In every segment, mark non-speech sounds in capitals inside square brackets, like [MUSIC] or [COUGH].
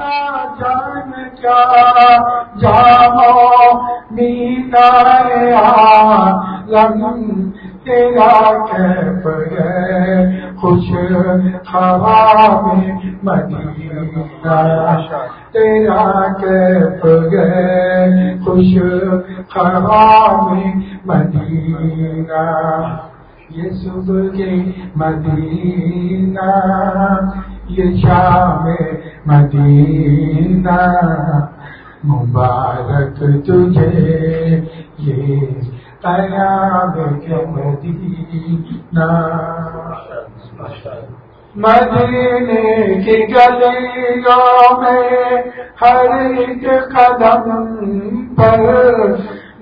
جان کیا جامو مینا لم تیرا کیپ گئے خوش خراب مدینہ تیرا کیپ گئے خوش خراب مدینہ، یہ صبح کے مدینہ۔ یہ شام مدینہ مبارک تجھے، یہ قیام کے مدینہ۔ مدینے کی گلیوں میں ہر ایک قدم پر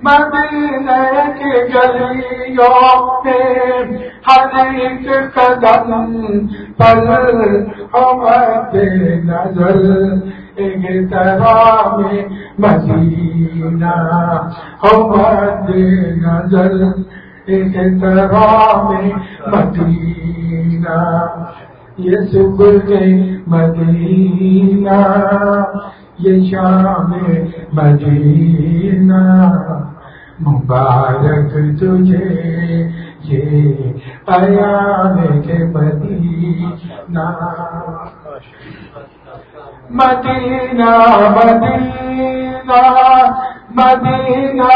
مدینے کی گلیوں میں ہر ایک قدم پر ہمت نظر ایک طرح میں مدینہ ہمت نظر ایک طرح میں مدینہ۔ یہ صبح کے مدینہ، یہ شام مدینہ۔ مبارک تجھے یہ ایام کے مدینہ مدینہ مدینہ مدینہ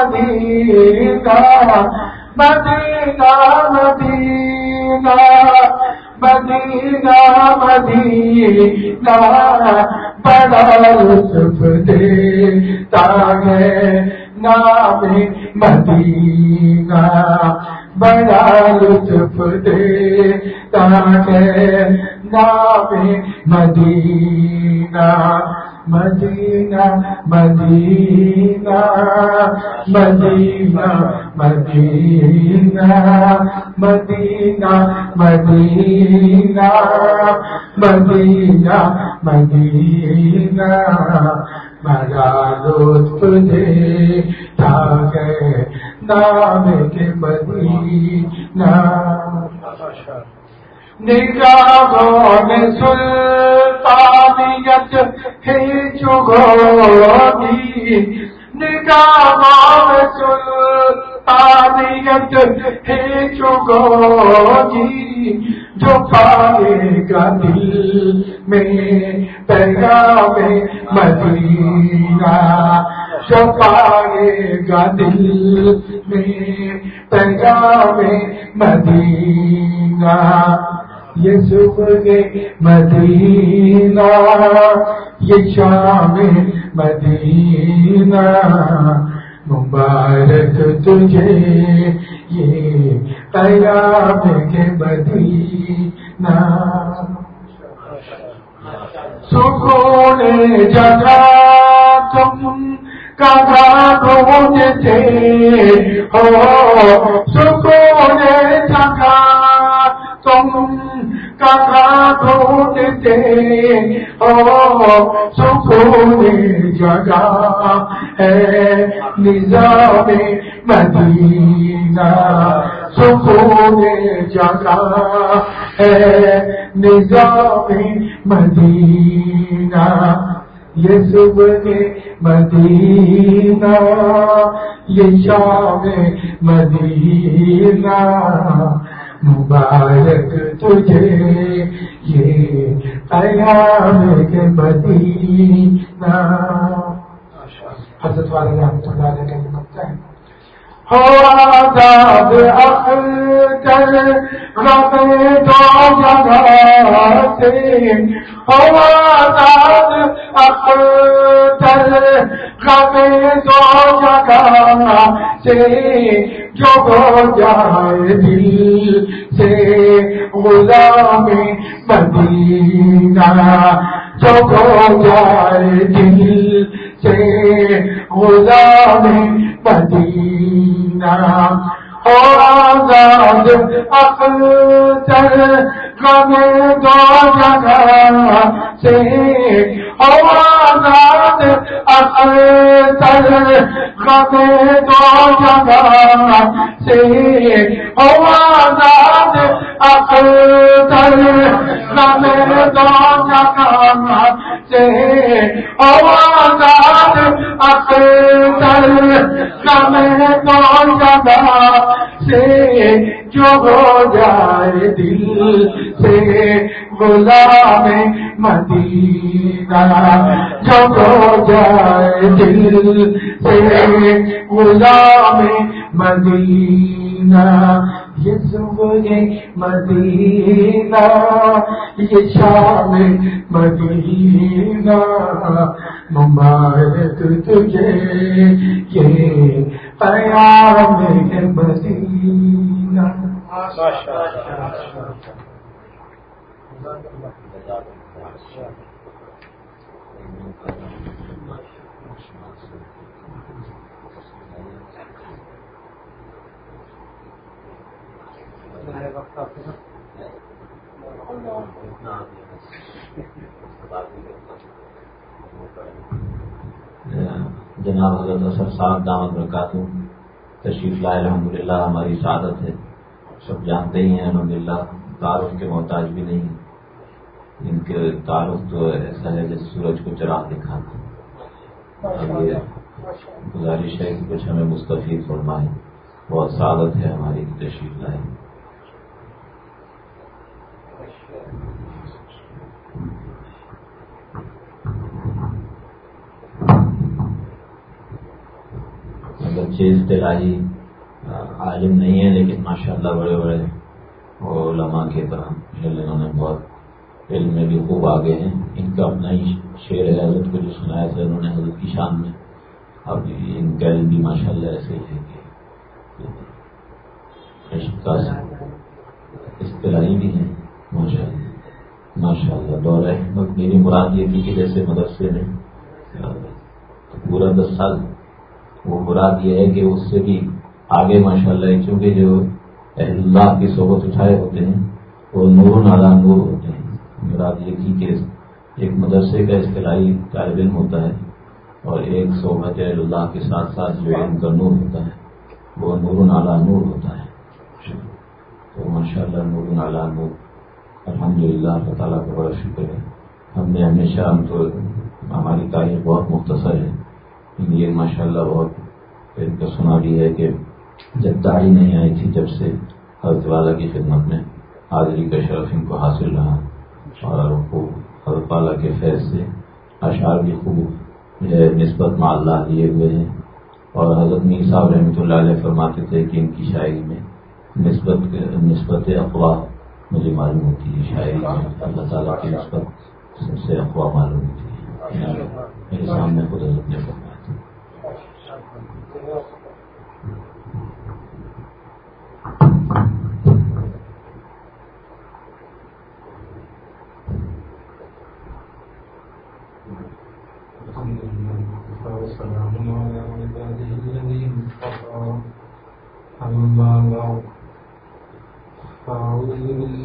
مدینہ مدینہ مدینہ مدینہ مدینہ بلا دے تاگے نام مدینہ بڑا لطف دے تاگے نام مدینہ مدینہ مدینہ مدینہ مدینہ مدینہ مدینہ مدینہ مدینہ بڑا لطف دے گئے نام کے مدینہ۔ نگاہوں میں سلطانیت ہی چگوگی نگاہوں میں سلطانیت ہی چگوگی جو پائے گا دل میں پیغام مدینہ جو پائے گا دل میں پیغام مدینہ یہ صبح مدینہ، یہ شام مدینہ، مبارک تجھے، یہ قیام کے مدینہ۔ سکون جگہ تم کہاں ڈھونڈتے ہو، سکون جگہ تم کہاں ڈھونڈتے ہو سکون جگہ ہے نظام مدینہ۔ سکون جگہ ہے نظام مدینہ۔ یہ صبح مدینہ، یہ شام مدینہ۔ مبارک تجھے یہ قیام کے مدینہ حضرت والے رحمۃ اللہ علیہ کا مکتا ہے آزاد اختر ربے دو جگہ ہو آزاد اختر دو جگہ سے جو ہو جائے دل سے غلام مدینہ جو ہو جائے دل سے غلام مدینہ آزاد اختر دو جگہ سے اوراد اثر خبر دو جگہ سے اوراد اثر خبر جگہ سے اوراد اثر خبر دو جگہ سے جو ہو جائے دل سے غلام میں جو ہو جائے دل سے غلام مدینہ یہ صبح مدینہ یہ شام مدینہ مبارک تجھے یہ پیام مدینہ ماشاء اللہ جناب حضرت اصل صاحب دامت برکاتوں، تشریف لائے الحمد للہ ہماری سعادت ہے۔ سب جانتے ہی ہیں الحمد للہ تعارف کے محتاج بھی نہیں ان کے تعارف تو ایسا ہے جیسے سورج کو چراغ دکھاتا گزارش ہے کہ کچھ ہمیں مستفید فرمائے بہت سعادت ہے ہماری تشریف لائے۔ بچے اصطلاحی عالم نہیں ہے لیکن ماشاءاللہ بڑے بڑے علماء کے طرح انہوں نے بہت علم میں بھی خوب آگے ہیں۔ ان کا اپنا ہی شعر ہے، حضرت کو جو سنایا تھا انہوں نے حضرت کی شان میں۔ اب ان کا علم بھی ماشاء اللہ ایسے ہی ہے کہ اصطلاحی بھی ہیں۔ ماشاء اللہ ماشاء اللہ دور احمد میری مراد یہ تھی کہ جیسے مدرسے میں، پورا دس سال وہ مراد یہ ہے کہ اس سے بھی آگے ماشاء اللہ چونکہ جو اللہ کی صحبت اٹھائے ہوتے ہیں، وہ نور نالا نور ہوتے ہیں۔ مراد یہ تھی کہ ایک مدرسے کا اصطلاحی طالب علم ہوتا ہے اور ایک صحبت اللہ کے ساتھ ساتھ جو علم کا نور ہوتا ہے، وہ نور نالا نور ہوتا ہے۔ تو ماشاء اللہ نور نالا نور الحمد للہ اللہ تعالیٰ کا بڑا شکر ہے۔ ہم نے ہمیشہ، ہم تو ہماری تاریخ بہت مختصر ہے۔ یہ ماشاء اللہ بہت ان کا سنا بھی ہے کہ جب داڑھی نہیں آئی تھی، جب سے حضرت والا کی خدمت میں حاضری کا شرف ان کو حاصل رہا۔ اور خوب حضرت والا کے فیض سے اشعار بھی خوب نسبت میں اللہ لیے ہوئے ہیں۔ اور حضرت میر صاحب رحمۃ اللہ علیہ فرماتے تھے کہ ان کی شاعری میں نسبت نسبت افواہ مجھے معلوم ہوتی ہے۔ شاعری میں اللہ تعالیٰ کی نسبت سب سے افواہ معلوم ہوتی ہے۔ میرے سامنے خود حضرت نے فرمایا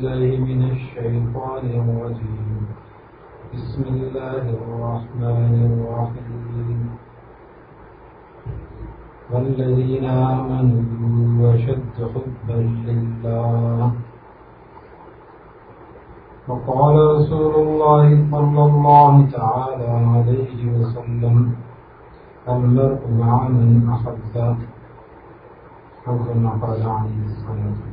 بالله من الشيطان الرجيم. بسم الله الرحمن الرحيم. والذين آمنوا وشد حبا لله. وقال رسول الله صلى الله تعالى عليه وسلم المرء مع من أحبه. حكم قال عليه الصلاة. والسلام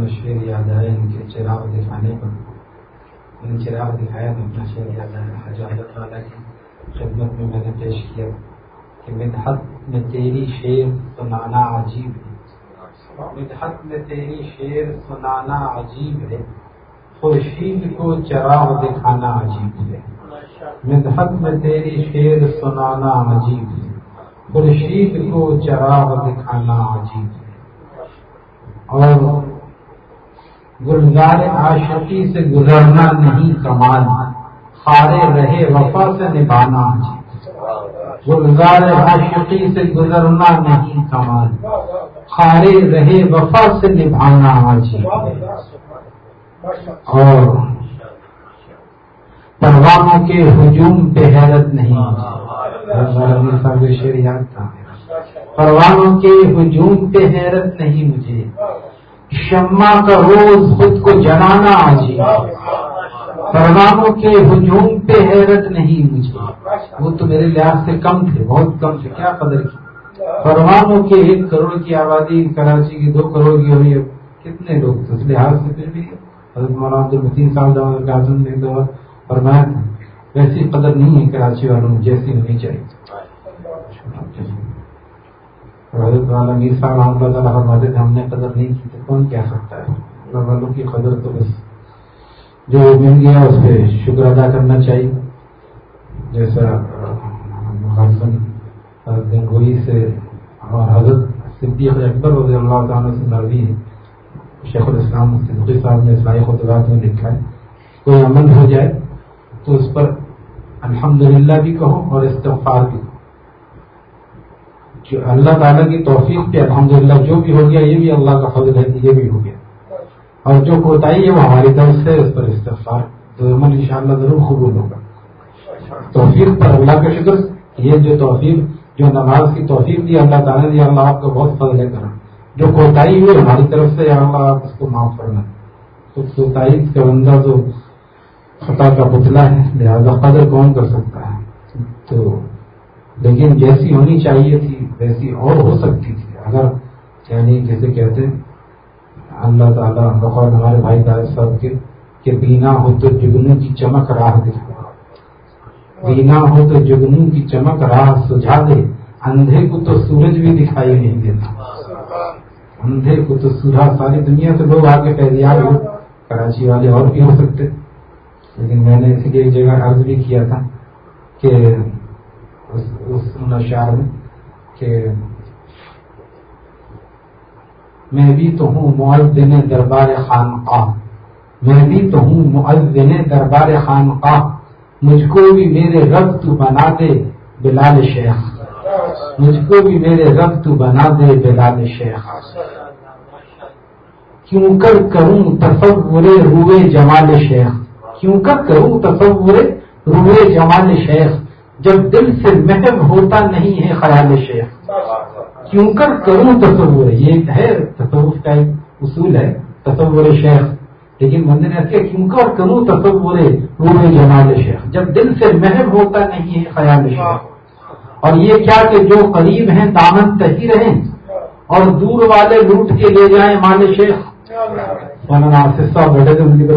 شعر یاد آئے، ان کے چراغ دکھانے پر۔ ان چراغ دکھایا تو اپنا شعر یاد آیا۔ حجالت والا کی خدمت میں میں نے پیش کیا کہ مدحت میں تیری شعر سنانا عجیب ہے۔ مدحت میں تیری شعر سنانا عجیب ہے۔ خورشید کو چراغ دکھانا عجیب ہے۔ مدحت میں تیری شعر سنانا عجیب ہے۔ خورشید کو چراغ دکھانا عجیب ہے۔ اور گلزار عاشقی سے گزرنا نہیں کمال، خارے رہے وفا سے نبھانا۔ گلزار عاشقی سے گزرنا نہیں کمال، خارے رہے وفا سے نبھانا۔ اور پروانوں کے ہجوم پہ حیرت نہیں۔ صاحب شیر یاد تھا پروانوں کے ہجوم پہ حیرت نہیں مجھے۔ شما کا روز خود کو جلانا آجی پروانوں کے ہجوم پہ حیرت نہیں مجھے۔ وہ تو میرے لحاظ سے کم تھے، بہت کم تھے۔ کیا قدر کی؟ پروانوں کے ایک کروڑ کی آبادی کراچی کی دو کروڑ کی ہوئی ہے۔ کتنے لوگ تھے؟ اس لحاظ سے پھر بھی۔ حضرت مولانا عبد الدین صاحب نے دور فرمایا تھا، ویسی قدر نہیں ہے کراچی والوں جیسی ہونی چاہیے۔ حضرت والا میر صاحب اللہ تعالیٰ فرماتے تھے، ہم نے قدر نہیں کی تو کون کہہ سکتا ہے؟ اللہ والوں کی قدر تو بس جو مل گیا اس پہ شکر ادا کرنا چاہیے۔ جیسا گنگوئی سے اور حضرت صدیق اکبر رضی اللہ تعالیٰ سے مروی ہے شیخ الاسلام مفتی صاحب نے اسلائی خطبات میں لکھا ہے، کوئی عمل ہو جائے تو اس پر الحمدللہ بھی کہو اور استغفار بھی کہو جو اللہ تعالیٰ کی توفیق پہ الحمدللہ جو بھی ہو گیا، یہ بھی اللہ کا فضل ہے کہ یہ بھی ہو گیا۔ اور جو کوتاہی ہے وہ ہماری طرف سے اس پر استغفار تو عمل ان شاء اللہ ضرور قبول ہوگا۔ توفیق پر اللہ کا شکر، یہ جو توفیق، جو نماز کی توفیق دی، اللہ تعالیٰ نے، اللہ آپ کا بہت فضل ہے کرنا جو کوتاہی ہوئی ہماری طرف سے اللہ آپ اس کو معاف کرنا تو کوتاہی کا بندہ تو خطا کا پتلا ہے، لہذا قدر کون کر سکتا ہے؟ تو لیکن جیسی ہونی چاہیے تھی، ویسی اور ہو سکتی تھی۔ اگر یعنی جیسے کہتے اللہ تعالیٰ بخور ہمارے بھائی طارق صاحب کے، کہ بینا ہو تو جگنو کی چمک راہ دے بینا ہو تو جگنو کی چمک راہ سجھا دے۔ اندھے کو تو سورج بھی دکھائی نہیں دیتا۔ اندھے کو تو سورا ہاں، ساری دنیا سے لوگ آگے پیدیار ہو۔ کراچی والے اور بھی ہو سکتے۔ لیکن میں نے اسی لیے ایک جگہ عرض بھی کیا تھا کہ اس شہر میں کہ میں بھی تو ہوں معذن دربار خانقاہ، میں بھی تو ہوں معذن دربار خانقاہ، مجھ کو بھی میرے رب تو بنا دے بلال شیخ۔ مجھ کو بھی میرے رب تو بنا دے بلال شیخ۔ کیوں کر کروں تصور روئے جمال شیخ؟ کیوں کر کروں تصور روئے جمال شیخ؟ جب دل سے محب ہوتا نہیں ہے خیال شیخ۔ کیوں کر کروں تصور؟ یہ ہے تصوف کا ایک اصول ہے، تصور شیخ۔ لیکن بندے نے ایسے کیوں کر کروں تصور روئے جمال شیخ؟ جب دل سے محب ہوتا نہیں ہے خیال شیخ۔ اور یہ کیا کہ جو قریب ہیں دامن تہی رہیں اور دور والے لوٹ کے لے جائیں مال شیخ۔ مولانا بیٹھے تھے ان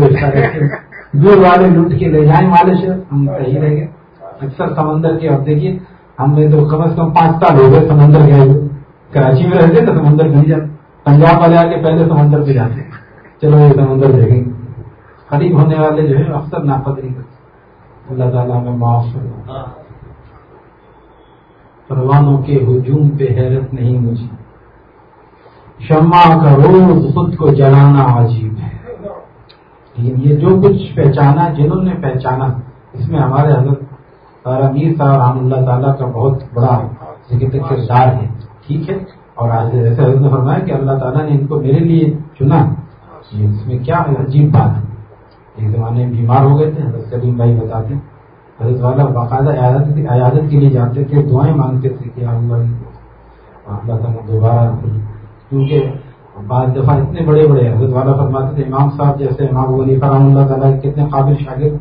دور والے لوٹ کے لے جائیں والے سے ہم صحیح رہ گئے اکثر سمندر کے اب دیکھیے، ہم نے تو کم از کم پانچ سال ہو گئے سمندر گئے ہوئے۔ کراچی میں رہتے نا سمندر نہیں جاتے پنجاب والے آ کے پہلے سمندر پہ جاتے۔ چلو یہ سمندر دیکھیں۔ قریب ہونے والے جو ہے اکثر ناپدری کرتے اللہ تعالیٰ میں معاف کروں پروانوں کے ہجوم پہ حیرت نہیں مجھے۔ شمع کا روز خود کو جلانا عجیب ہے۔ لیکن یہ جو کچھ پہچانا، جنہوں نے پہچانا، اس میں ہمارے حضرت میر صاحب رحم اللہ تعالیٰ کا بہت بڑا ذکر کردار ہے ٹھیک ہے۔ اور ایسے حضرت نے فرمایا کہ اللہ تعالیٰ نے ان کو میرے لیے چنا۔ اس میں کیا عجیب بات ہے۔ ایک زمانے میں بیمار ہو گئے تھے، حضرت سلیم بھائی بتاتے حضرت والا باقاعدہ عیادت کے لیے جاتے تھے، دعائیں مانگتے تھے کہ اللہ تعالیٰ دوبارہ کیونکہ بعض دفعہ اتنے بڑے بڑے حضرت والا فرماتے تھے، امام صاحب جیسے امام غنی فرحم اللہ تعالیٰ کتنے قابل شاگرد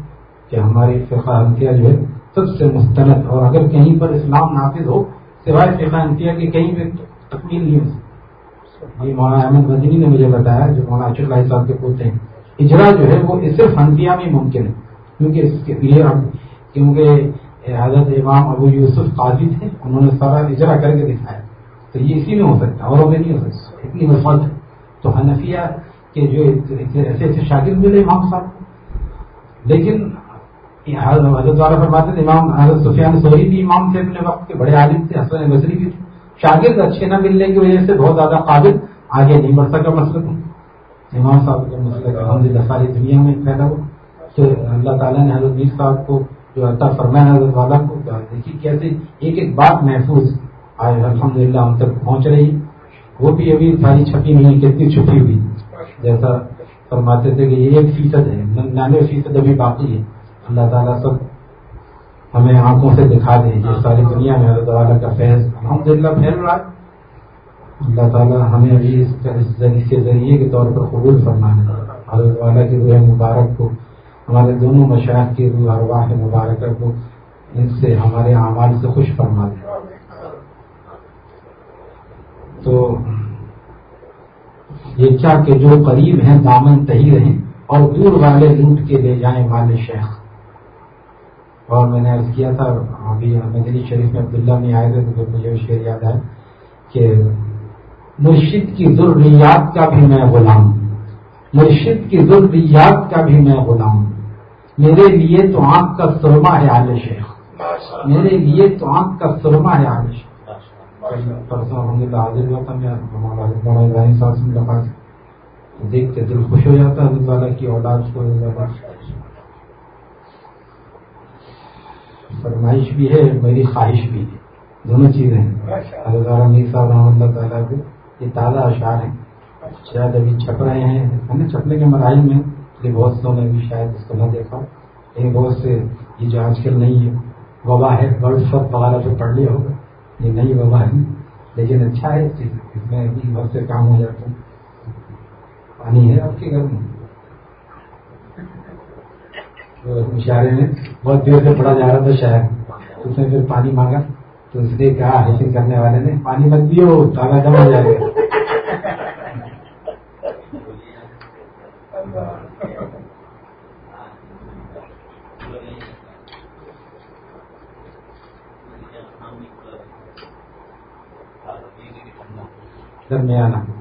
کہ ہماری فقہ انتیا جو ہے سب سے مستند اور اگر کہیں پر اسلام نافذ ہو، سوائے فقہ انتیا کی کہیں پہ تکمیل نہیں ہو یہ مولانا احمد مدنی نے مجھے بتایا جو مولانا اشر اللہ صاحب کے پوتے ہیں۔ اجرا جو ہے وہ صرف انتیا میں ممکن ہے، کیونکہ اس کے لیے کیونکہ حضرت امام ابو یوسف قاضی تھے، انہوں نے سارا اجرا کر کے دکھایا۔ تو یہ اسی میں ہو سکتا ہے اوروں میں نہیں ہو سکتا۔ اتنی وفات ہے۔ تو حنفیہ کے جو ایسے ایسے شاگرد ملے امام صاحب۔ لیکن حضرت والا فرماتے تھے، امام حضرت سفیان سوری بھی امام تھے اپنے وقت کے، بڑے عالم تھے، حسن نظری بھی تھے۔ شاگرد اچھے نہ ملنے کی وجہ سے بہت زیادہ قابل آگے نہیں بڑھ سکا مسئلہ امام صاحب کا مسئلہ الحمد للہ ساری دنیا میں پیدا ہوا، تو اللہ تعالیٰ نے حضرت میر صاحب کو جو عطا فرمایا، حضرت والا کو دیکھیے کیسے ایک ایک بات محفوظ آئے الحمد للہ ہم تک پہنچ رہی۔ وہ بھی ابھی ساری چھپی نہیں کتنی چھپی ہوئی۔ جیسا فرماتے تھے کہ یہ ایک فیصد ہے، ننانوے فیصد ابھی باقی ہے۔ اللہ تعالیٰ سب ہمیں آنکھوں سے دکھا دے جو ساری دنیا میں اللہ تعالیٰ کا فیض الحمد للہ پھیل رہا ہے۔ اللہ تعالیٰ ہمیں ابھی اس کے ذریعے کے طور پر قبول فرمانا حضرت والا کی روح مبارک کو، ہمارے دونوں مشاہد کی روح ارواح مبارکہ کو ان سے ہمارے اعمال سے خوش فرما دیں تو یہ کیا کہ جو قریب ہیں، دامن تہی رہیں اور دور والے لوٹ کے لے جائیں والے شیخ۔ اور میں نے عرض کیا تھا ابھی مدنی شریف میں عبداللہ میں آئے تھے تو پھر مجھے شعر یاد ہے کہ مرشد کی ضروریات کا بھی میں غلام مرشد کی ضروریات کا بھی میں غلام۔ میرے لیے تو آنکھ کا سرما ہے عال شیخ۔ میرے لیے تو آنکھ کا سرما ہے عال شیخ۔ پرسوں گے تو حاضر ہوا تھا میں ہمارا بڑا ابراہیم صاحب سے لگا دیکھ کے دل خوش ہو جاتا ہے والا کی اولاد کو فرمائش بھی ہے میری خواہش بھی ہے۔ دونوں چیزیں ہیں۔ حضرت میر صاحب رحمۃ اللہ تعالیٰ کے یہ تازہ اشعار ہیں۔ شاید ابھی چھپ رہے ہیں۔ چھپنے کے مراحل میں یہ بہت سو نے بھی شاید اس کو نہ دیکھا۔ لیکن بہت سے یہ جو آج کل نہیں ہے وبا ہے برڈ سب وغیرہ جو پڑھ لیا ہوگا یہ نئی وبا ہے لیکن اچھا ہے۔ اس میں بھی بہت سے کام ہو جاتے ہیں۔ پانی ہے آپ کے گھر میں؟ مشاعرے میں بہت دیر سے پڑا جا رہا تھا شاید اس نے پھر پانی مانگا۔ تو اس نے کہا حاصل کرنے والے نے۔ پانی مت دیو تازہ جمع ہو جائے گا۔ درمیانہ۔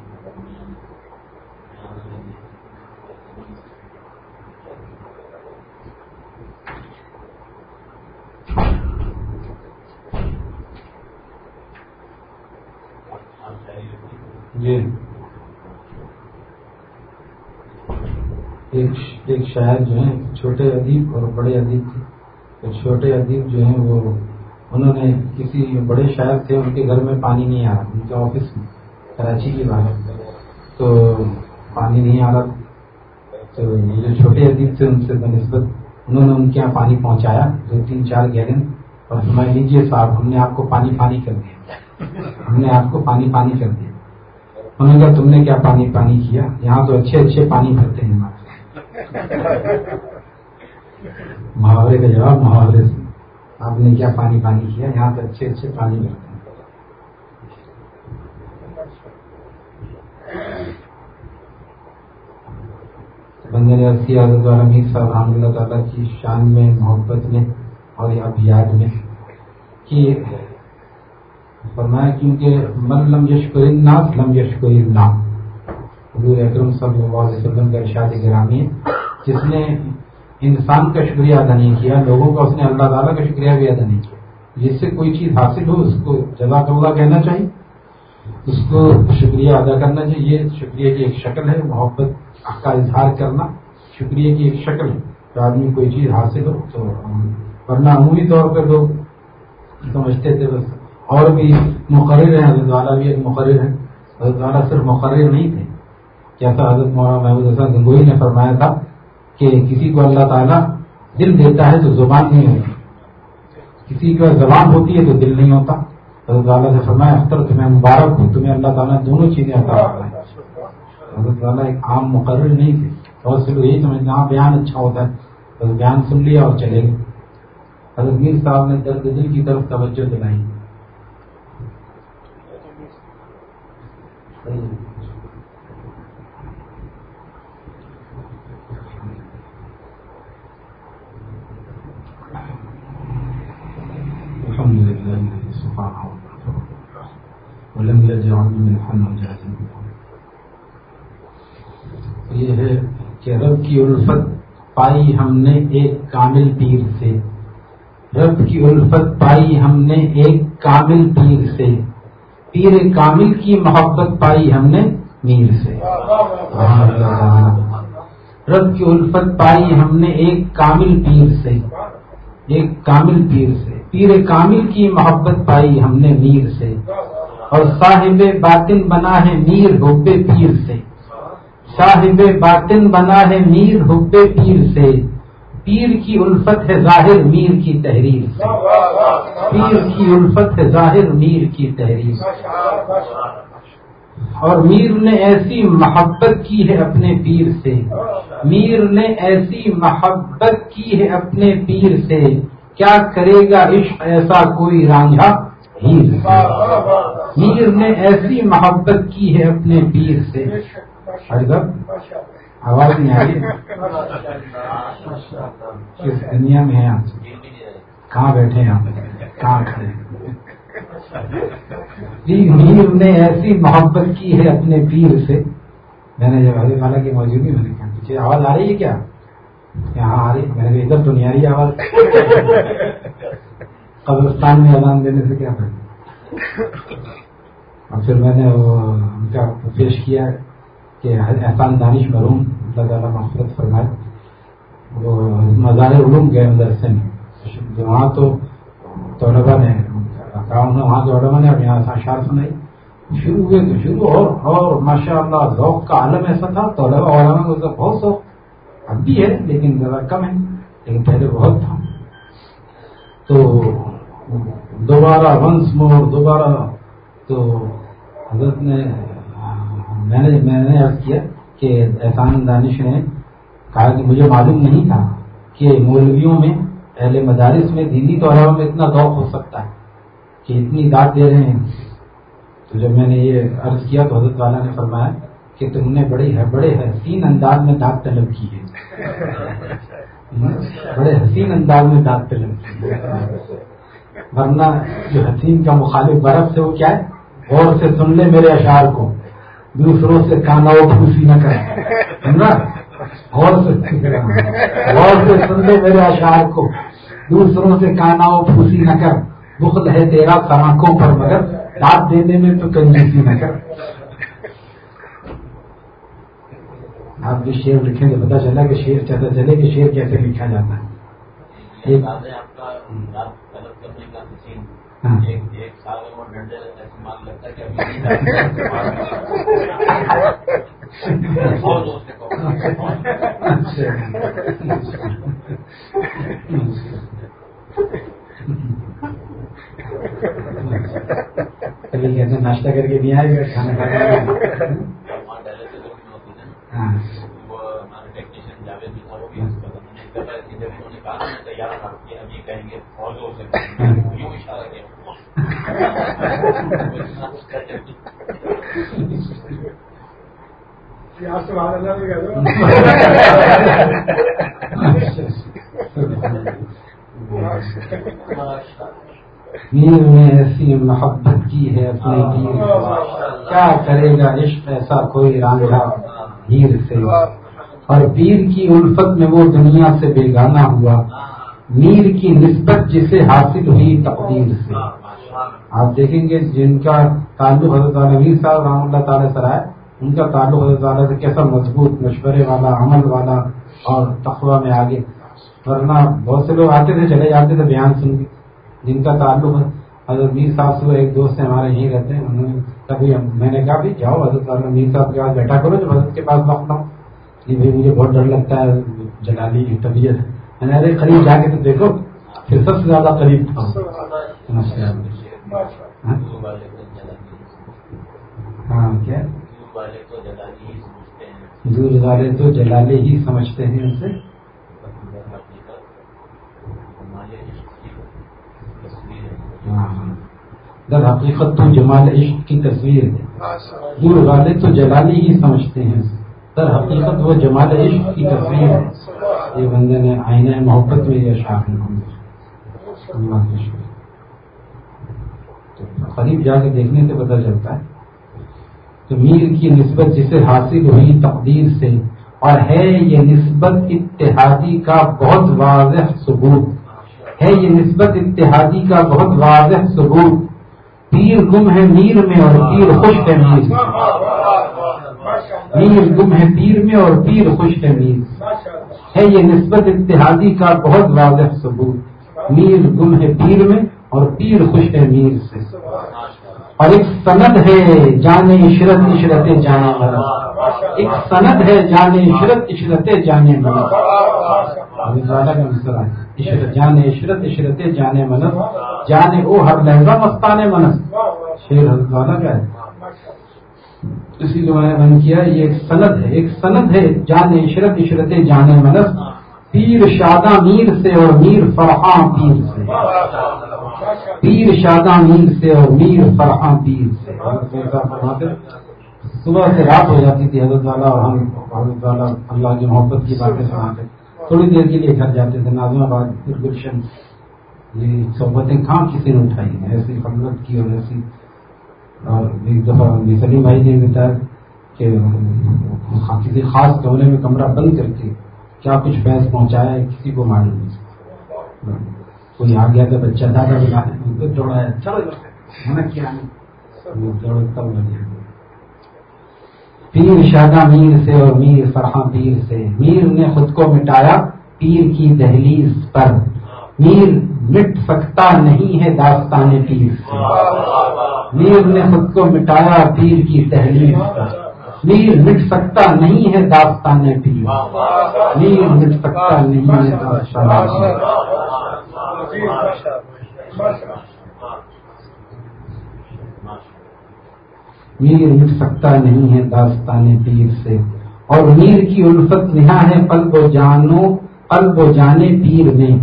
جی۔ ایک شاعر جو ہیں، چھوٹے ادیب اور بڑے ادیب تھے۔ تو چھوٹے ادیب جو ہیں، وہ انہوں نے کسی بڑے شاعر تھے، ان کے گھر میں پانی نہیں آ رہا، ان کے آفس میں، کراچی کی بات۔ تو پانی نہیں آ رہا۔ تو جو چھوٹے ادیب تھے، ان سے بنسبت انہوں نے ان کے یہاں پانی پہنچایا، دو تین چار گیلن۔ اور سمجھ لیجیے صاحب، ہم نے آپ کو پانی پانی کر دیا۔ ہم نے آپ کو پانی پانی کر دیا۔ انہوں نے کہا تم نے کیا پانی پانی کیا؟ یہاں تو اچھے اچھے پانی بھرتے ہیں محاورے کا جواب محاورے سے۔ آپ نے کیا پانی پانی کیا؟ یہاں تو اچھے اچھے پانی بھرتے ہیں۔ بندے نے عرض حضرت میر صاحب رحمۃ اللہ تعالیٰ کی شان میں، محبت میں اور اب یاد میں کہ فرمایا کیونکہ من لم یشکر الناس، لم یشکر اللہ۔ حضور اکرم صلی اللہ علیہ وسلم کا ارشاد گرامی ہے۔ جس نے انسان کا شکریہ ادا نہیں کیا، لوگوں کا اس نے اللہ تعالیٰ کا شکریہ بھی ادا نہیں کیا۔ جس سے کوئی چیز حاصل ہو، اس کو جزاک اللہ کہنا چاہیے۔ اس کو شکریہ ادا کرنا چاہیے۔ یہ شکریہ کی ایک شکل ہے، محبت کا اظہار کرنا۔ شکریہ کی ایک شکل ہے۔ تو آدمی کوئی چیز حاصل ہو تو ورنہ عمومی طور پہ لوگ سمجھتے تھے، بس اور بھی مقرر ہیں، حضرت والا بھی ایک مقرر ہے حضرت والا صرف مقرر نہیں تھے کیسا حضرت مولانا محمود حسن گنگوئی نے فرمایا تھا کہ کسی کو اللہ تعالیٰ دل دیتا ہے تو زبان نہیں ہوتی۔ کسی کا زبان ہوتی ہے تو دل نہیں ہوتا۔ حضرت والا سے فرمایا، اختر تمہیں مبارک ہوں تمہیں اللہ تعالیٰ دونوں چیزیں عطا کر ہے حضرت والا ایک عام مقرر نہیں تھے، اور صرف یہی سمجھنا ہاں بیان اچھا ہوتا ہے۔ بس بیان سن لیا اور چلے گئے۔ حضرت میر صاحب نے درد دل کی طرف توجہ دلائی۔ الحمد لله الذي سبحانه ولم يجعل من حن یہ ہے کہ رب کی الفت پائی ہم نے ایک کامل پیر سے۔ رب کی الفت پائی ہم نے ایک کامل پیر سے۔ پیر کامل کی محبت پائی ہم نے میر سے۔ رب کی الفت پائی ہم نے ایک کامل پیر سے۔ ایک کامل پیر سے۔ پیر کامل کی محبت پائی ہم نے میر سے۔ اور صاحب باطن بنا ہے میر ہوبے پیر سے۔ صاحب باطن بنا ہے میر حب پیر سے۔ پیر کی الفت ہے ظاہر میر کی تحریر سے۔ پیر کی الفت ہے، ظاہر میر کی تحریر۔ اور میر نے ایسی محبت کی ہے اپنے پیر سے۔ میر نے ایسی محبت کی ہے اپنے پیر سے۔ کیا کرے گا عشق ایسا کوئی رانجھا؟ ہیر سے۔ میر نے ایسی محبت کی ہے اپنے پیر سے۔ آواز نہیں آ رہی؟ کس دنیا میں ہیں آپ؟ کہاں بیٹھے ہیں آپ؟ کہاں کھڑے جی میر نے ایسی محبت کی ہے اپنے پیر سے۔ میں نے جب حضرت والا کی موجودگی میں نے کہا، پیچھے آواز آ رہی ہے کیا؟ یہاں آ رہی میں نے ادھر تو نہیں آ رہی آواز۔ قبرستان میں اعلان دینے سے کیا اور پھر میں نے ان کا پیش کیا کہ احسان دانش مرحوم، اللہ تعالیٰ مفرت فرمائے۔ وہ مزار علوم گئے مدرسے میں وہاں تو طلبا نے کہا وہاں کے علماء نے اب یہاں اشار سنائی شروع ہوئے تو شروع اور اور ماشاء اللہ ذوق کا عالم ایسا تھا طلبا علماء کو تو بہت ذوق اب بھی ہے لیکن ذرا کم ہے لیکن پہلے بہت تھا تو دوبارہ ونس مور دوبارہ تو حضرت نے میں نے میں نے عرض کیا کہ احسان دانش نے کہا کہ مجھے معلوم نہیں تھا کہ مولویوں میں اہل مدارس میں دینی طور میں اتنا ذوق ہو سکتا ہے کہ اتنی داد دے رہے ہیں۔ تو جب میں نے یہ عرض کیا تو حضرت والا نے فرمایا کہ تم نے بڑی بڑے حسین انداز میں داد طلب کی ہے۔ بڑے حسین انداز میں داد طلب کی ہے۔ ورنہ جو حسین کا مخالف برف سے وہ کیا ہے؟ غور سے سن لے میرے اشعار کو۔ دوسروں سے کانا پھوسی نہ کرے۔ غور سے غور سے سن لے میرے اشعار کو۔ دوسروں سے کانا پھوسی نہ کر۔ بخل ہے تیرا فراقوں پر مگر۔ داد دینے میں تو کنجوسی نہ کر۔ آپ جو شیر لکھیں گے پتا چلا کہ شیر چلتا چلے کہ شیر کیسے لکھا جاتا ہے۔ ایک کبھی کہتے ناشتہ کر کے نہیں آئے گا کھانا کھانا ہاں۔ میر نے [LAUGHS] ایسی محبت کی ہے اپنے پیر کیا کرے گا عشق ایسا کوئی رانجھا ہیر سے؟ اور پیر کی الفت میں وہ دنیا سے بیگانہ ہوا۔ میر کی نسبت جسے حاصل ہوئی تقدیر سے۔ آپ دیکھیں گے جن کا تعلق حضرت میر صاحب رحمۃ اللہ تعالی سرائے ان کا تعلق حضرت تعالیٰ سے کیسا مضبوط مشورے والا عمل والا اور تقوی میں آگے۔ ورنہ بہت سے لوگ آتے تھے چلے جاتے تھے بیان سن کے جن کا تعلق حضرت میر صاحب سے ایک دوست ہیں ہمارے یہیں رہتے ہیں۔ انہوں نے کبھی میں نے کہا بھی جاؤ حضرت تعالیٰ میر صاحب کے پاس بیٹھا کرو جب حضرت کے پاس وقت نہ نہیں بھائی مجھے بہت ڈر لگتا ہے جلالی کی طبیعت۔ میں نے ارے قریب جا کے تو دیکھو پھر سب سے زیادہ قریب تھا۔ ہاں کیا؟ دور والے تو جلالے ہی سمجھتے ہیں اسے۔ ہاں۔ در حقیقت تو جمال عشق کی تصویر ہے۔ دور والے تو جلالی ہی سمجھتے ہیں۔ در حقیقت وہ جمال عشق کی تصویر ہے۔ یہ بندے نے آئینہ محبت میں یہ شاخ قریب جا کے دیکھنے سے پتہ چلتا ہے تو میر کی نسبت جسے حاصل ہوئی تقدیر سے اور ہے یہ نسبت اتحادی کا بہت واضح ثبوت۔ ہے یہ نسبت اتحادی کا بہت واضح ثبوت۔ پیر گم ہے میر میں اور پیر خوش ہے میر۔ میر گم ہے پیر میں اور پیر خوش ہے میر۔ ہے یہ نسبت اتحادی کا بہت واضح ثبوت۔ میر گم ہے پیر میں اور پیر خوش ہے میر سے۔ اور ایک سند ہے جانے عشرت عشرت جانا مرض ایک سند ہے جانے عشرت عشرت جانے والا۔ کا مسئلہ ہے۔ عشرت، جانے عشرت عشرت، جانے منت، جانے او ہر لہجہ مستانے منت. شیر حضرت والا کا ہے۔ اسی کو میں نے کیا، یہ ایک سند ہے، ایک سند ہے، جانے عشرت عشرت، جانے منت، پیر شادہ میر سے اور میر فرحاں پیر سے۔ پیر شادہ میر سے اور میر فرحاں پیر سے۔ صبح سے رات ہو جاتی تھی حضرت والا اور ہم حضرت والا اللہ کی محبت کی باتیں سناتے تھوڑی دیر کے لیے گھر جاتے تھے نازم آباد پھر گلشن یہ صحبتیں کہاں کسی نے اٹھائی ہیں ایسی فضلت کی اور ایسی اور ایک دفعہ سلیم بھائی نے بتایا کہ کسی خاص کمرے میں کمرہ بند کر کے کیا کچھ فیض پہنچایا ہے کسی کو معلوم نہیں کوئی آ گیا تو بچہ دادا بھی دوڑا ہے چلو کیا پیر شادہ میر سے اور میر فرحاں پیر سے میر نے خود کو مٹایا پیر کی دہلیز پر میر مٹ سکتا نہیں ہے داستان پیر سے میر نے خود کو مٹایا پیر کی دہلیز پر میر مٹ سکتا نہیں ہے داستان پیر میر مٹ سکتا نہیں ہے داستان میر مٹ سکتا نہیں ہے داستان پیر سے۔ اور میر کی الفت نہا ہے پل و جانو پل و جانے پیر میں۔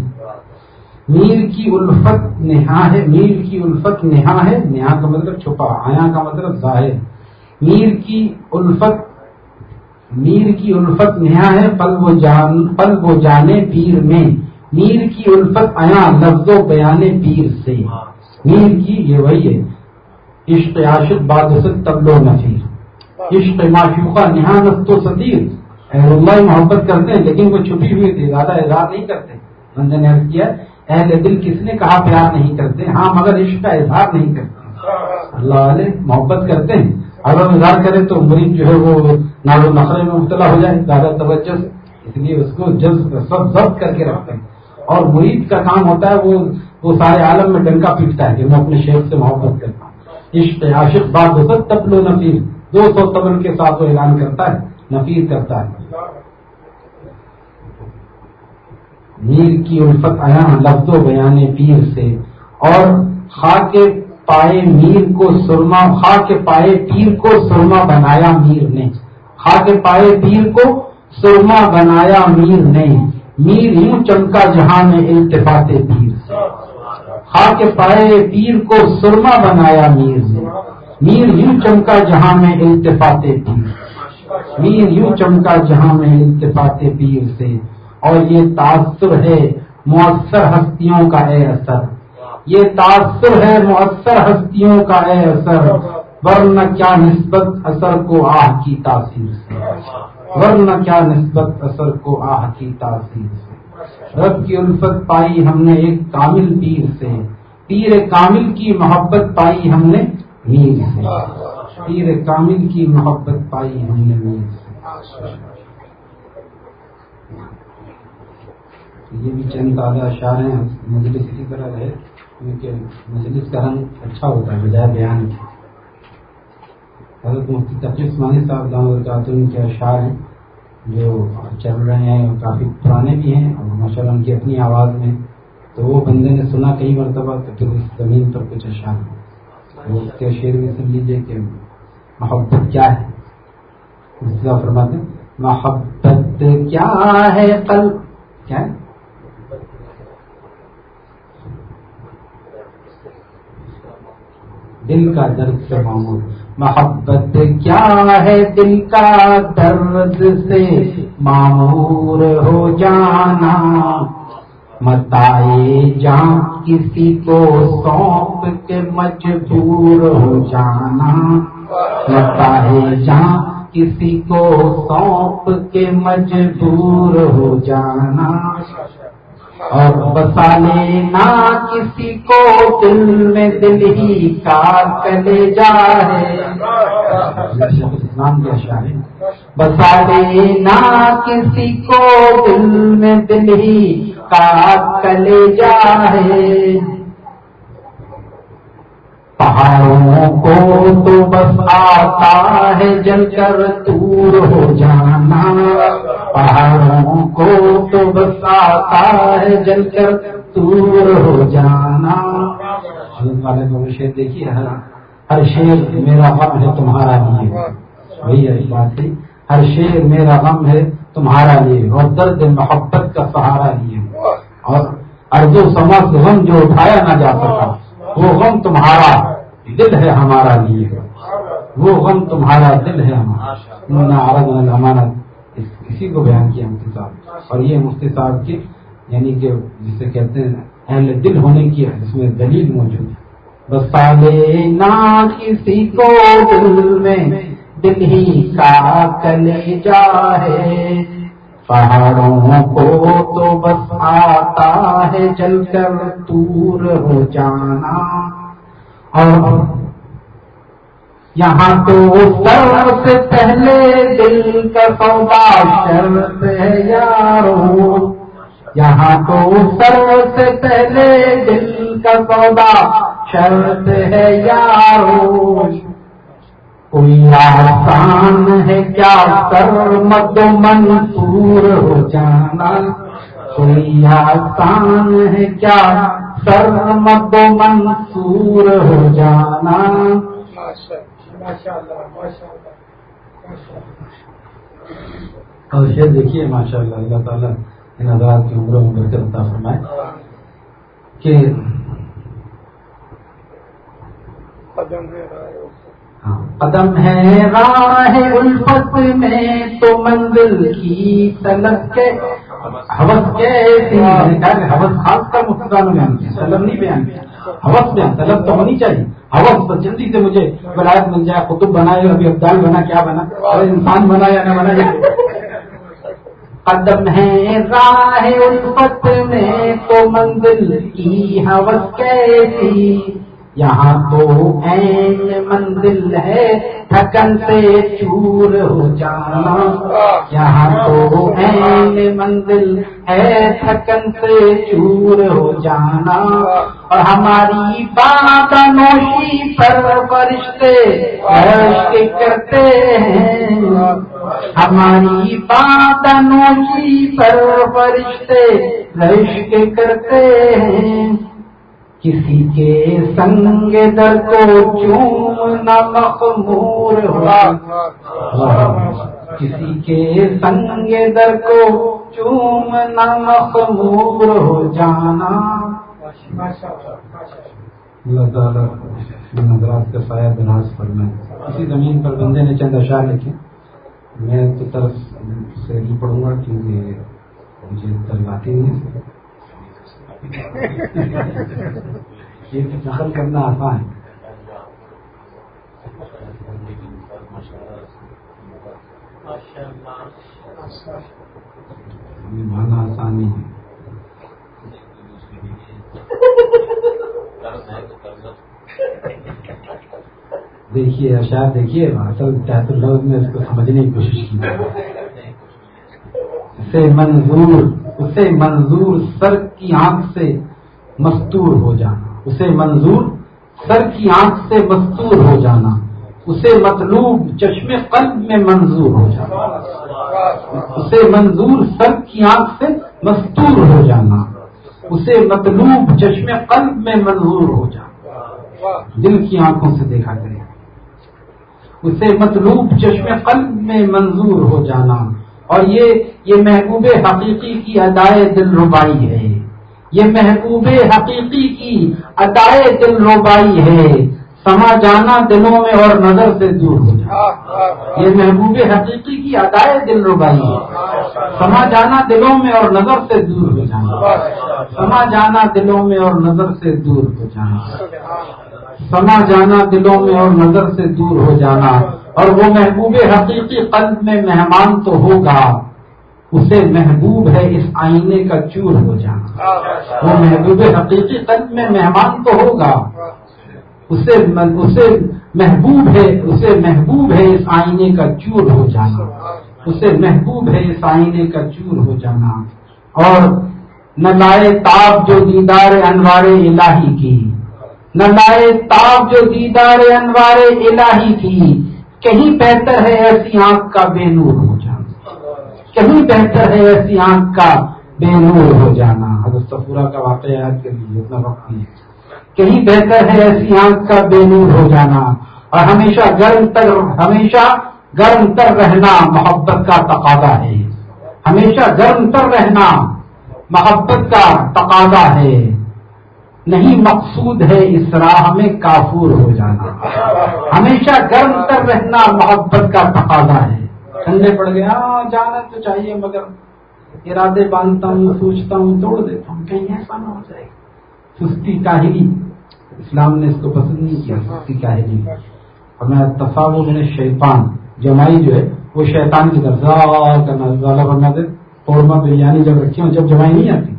میر کی الفت نہا ہے، میر کی الفت نہا ہے، نہا کا مطلب چھپا، آیا کا مطلب ظاہر۔ میر کی الفت، میر کی الفت نیا ہے پل وہ جان پل وہ جانے پیر میں۔ میر کی الفت آیا لفظ و بیان پیر سے۔ میر کی یہ وہی ہے۔ عشق عاشق بادشت تبلو نفیر عشق معشوقہ نہانت تو ستیر اہل اللہ، محبت کرتے ہیں، لیکن وہ چھپی ہوئی تھی، زیادہ اظہار نہیں کرتے۔ بندے نے عرض کیا، اہل دل کس نے کہا پیار نہیں کرتے؟ ہاں مگر عشق کا اظہار نہیں کرتے۔ اللہ والے، محبت کرتے ہیں۔ اگر اظہار کرے تو مریض جو ہے وہ نال و نخرے میں مبتلا ہو جائے، زیادہ توجہ سے۔ اس لیے اس کو جذب، سب ضبط کر کے رکھتے ہیں۔ اور مرید کا کام ہوتا ہے، وہ وہ سارے عالم میں ڈنکا پیٹتا ہے کہ میں اپنے شیخ سے محبت کرتا ہوں۔ عشق عاشق باد حسد تبل و نفیر دو سو تبل کے ساتھ وہ اعلان کرتا ہے نفیر کرتا ہے۔ میر کی الفت آیا لفظ و بیان پیر سے۔ اور خاک پائے میر کو سرما خا کے پائے پیر کو سرما بنایا میر نے۔ خا کے پائے پیر کو سرما بنایا میر نے۔ میر یوں چمکا جہاں میں التفاط پیر۔ خا کے پائے پیر کو سرما بنایا میر نے۔ میر یوں چمکا جہاں میں التفاط پیر۔ میر یوں چمکا جہاں میں التفاط پیر سے۔ اور یہ تاثر ہے مؤثر ہستیوں کا اے اثر۔ یہ تاثر ہے مؤثر ہستیوں کا ہے اثر۔ ورنہ کیا نسبت اثر کو آہ کی تاثیر سے۔ ورنہ کیا نسبت اثر کو آہ کی تاثیر سے۔ رب کی الفت پائی ہم نے ایک کامل پیر سے۔ پیر کامل کی محبت پائی ہم نے میر سے۔ پیر کامل کی محبت پائی ہم نے میر سے۔ یہ بھی چند تازہ اشار ہیں مجھے کسی طرح رہے کیونکہ مجلس کا رنگ اچھا ہوتا ہے، بجائے بیان کے۔ حضرت مفتی تقریب عثمانی صاحب دام خاتون کے اشعار ہیں۔ جو چل رہے ہیں کافی پرانے بھی ہیں اور ماشاء اللہ ان کی اپنی آواز میں تو وہ بندے نے سنا کئی مرتبہ تو پھر اس زمین پر کچھ اشعار ہیں۔ وہ کے شعر بھی سن لیجیے کہ محبت کیا ہے۔ فرماتے محبت کیا ہے قلب؟ کیا ہے؟ دل کا درد سے معمول۔ محبت کیا ہے دل کا درد سے؟ معمور ہو جانا۔ متائے جان، کسی کو سونپ کے مجبور ہو جانا۔ متائے جان، کسی کو سونپ کے مجبور ہو جانا۔ اور بسا لینا کسی کو دل میں دل ہی کار کلے جائے بسا لینا کسی کو دل میں دل ہی کار کلے جائے پہاڑوں کو تو بس آتا ہے جل کر دور ہو جانا۔ پہاڑوں کو تو بس آتا ہے جل کر دور ہو جانا۔ والے کو شیر دیکھیے، ہر شیر میرا غم ہے تمہارا لیے۔ وہی ایسی بات تھی ہر شیر میرا غم ہے تمہارا لیے۔ اور درد محبت کا سہارا لیے۔ اور اردو سمجھ غم جو اٹھایا نہ جا سکا۔ وہ غم تمہارا دل ہے ہمارا لیے وہ غم تمہارا دل ہے ہمارا۔ ہمارا کسی کو بیان کیا مفتی صاحب اور یہ مفتی صاحب کی یعنی کہ جسے کہتے ہیں اہل دل ہونے کی اس میں دلیل موجود ہے۔ بس نہ کسی کو دل میں دل ہی کا کلے جا ہے۔ پہاڑوں کو تو بس آتا ہے چل کر دور ہو جانا۔ اور یہاں تو سر سے پہلے دل کا سودا شرط ہے یارو۔ یہاں تو سر سے پہلے دل کا سودا شرط ہے یارو۔ کوئی آسان ہے کیا کر مد منصور ہو جانا۔ کوئی آسان ہے کیا؟ سر مد منصور ہو جانا۔ اور شیر دیکھیے ماشاء اللہ اللہ تعالیٰ ان حضرات کی عمروں میں برکت عطا فرمائے کہ ہاں، قدم ہے راہ الفت میں تو منزل کی طلب حوث کیسی حوث خاص مفتان بیان کیا طلب نہیں بیان کیا۔ حوث بیان طلب تو ہونی چاہیے۔ حوث تو جلدی سے مجھے ولایت مل جائے قطب بنائے ابھی ابدال بنا کیا بنا اور انسان بنا یا نہ بنا۔ قدم ہے راہ الفت میں تو منزل کی حوث کیسی؟ یہاں تو این منزل ہے تھکن سے چور ہو جانا۔ یہاں تو این منزل ہے تھکن سے چور ہو جانا۔ اور ہماری بات نوشی پر فرشتے عشق کرتے ہیں۔ ہماری بات نوشی پر فرشتے عشق کرتے ہیں۔ کسی کے سنگ در کو چوم نہ مخمور ہوا۔ کسی کے سنگ در کو چوم نہ مخمور ہو جانا۔ اللہ تعالیٰ نظرات کا سایہ بناس پر میں اسی زمین پر بندے نے چند اشار لکھے۔ میں تو طرف سے نہیں پڑھوں گا کیونکہ مجھے ترباتی نہیں ہے۔ یہ نقل کرنا آسان ہے۔ مانا آسان نہیں ہے۔ دیکھیے اشار دیکھیے، اصل تحت اللفظ میں اس کو سمجھنے کی کوشش کی۔ اسے منظور اسے منظور سر کی آنکھ سے مستور ہو جانا۔ اسے منظور سر کی آنکھ سے مستور ہو جانا۔ اسے مطلوب چشم قلب میں منظور ہو جانا۔ اسے منظور سر کی آنکھ سے مستور ہو جانا۔ اسے مطلوب چشم قلب میں منظور ہو جانا۔ دل کی آنکھوں سے دیکھا کرے اسے مطلوب چشم قلب میں منظور ہو جانا۔ اور یہ یہ محبوب حقیقی کی ادائے دل ربائی ہے۔ یہ محبوب حقیقی کی ادائے دل ربائی ہے۔ سما جانا دلوں میں اور نظر سے دور ہو جائے یہ محبوب حقیقی کی ادائے دل ربائی ہے۔ سما جانا دلوں میں اور نظر سے دور ہو جانا سما جانا دلوں میں اور نظر سے دور ہو جانا سما جانا دلوں میں اور نظر سے دور ہو جانا۔ اور وہ محبوب حقیقی قلب میں مہمان تو ہوگا اسے محبوب ہے اس آئینے کا چور ہو جانا۔ وہ محبوب حقیقی قلب میں مہمان تو ہوگا۔ اسے اسے محبوب ہے اسے محبوب ہے اس آئینے کا چور ہو جانا۔ اسے محبوب ہے اس آئینے کا چور ہو جانا۔ اور نہ لائے تاب جو دیدار انوار الہی کی۔ نہ لائے تاب جو دیدار انوار الہی کی۔ کہیں بہتر ہے ایسی آنکھ کا بے نور ہو جانا۔ کہیں بہتر ہے ایسی آنکھ کا بے نور ہو جانا۔ حضرت سفورہ کا واقعہ یاد کر لیجیے اتنا وقت نہیں کہیں بہتر ہے ایسی آنکھ کا بے نور ہو جانا۔ اور ہمیشہ گرم تر، ہمیشہ گرم تر رہنا محبت کا تقاضا ہے۔ ہمیشہ گرم تر رہنا محبت کا تقاضا ہے۔ نہیں مقصود ہے اس راہ میں کافور ہو جانا۔ ہمیشہ گرم تر رہنا محبت کا تقاضا ہے۔ ٹھنڈے پڑ گیا ہاں جانا تو چاہیے، مگر ارادے باندھتا ہوں، سوچتا ہوں توڑ دیتا ہوں، کہیں ایسا نہ ہو جائے۔ سستی کاہلی۔ اسلام نے اس کو پسند نہیں کیا، سستی کاہلی۔ اور میں تصاویر میں شیطان، جمائی جو ہے، وہ شیطان کی طرف کرنا بننا دے توڑنا بریانی جب رکھی ہوں، جب جمائی نہیں آتی۔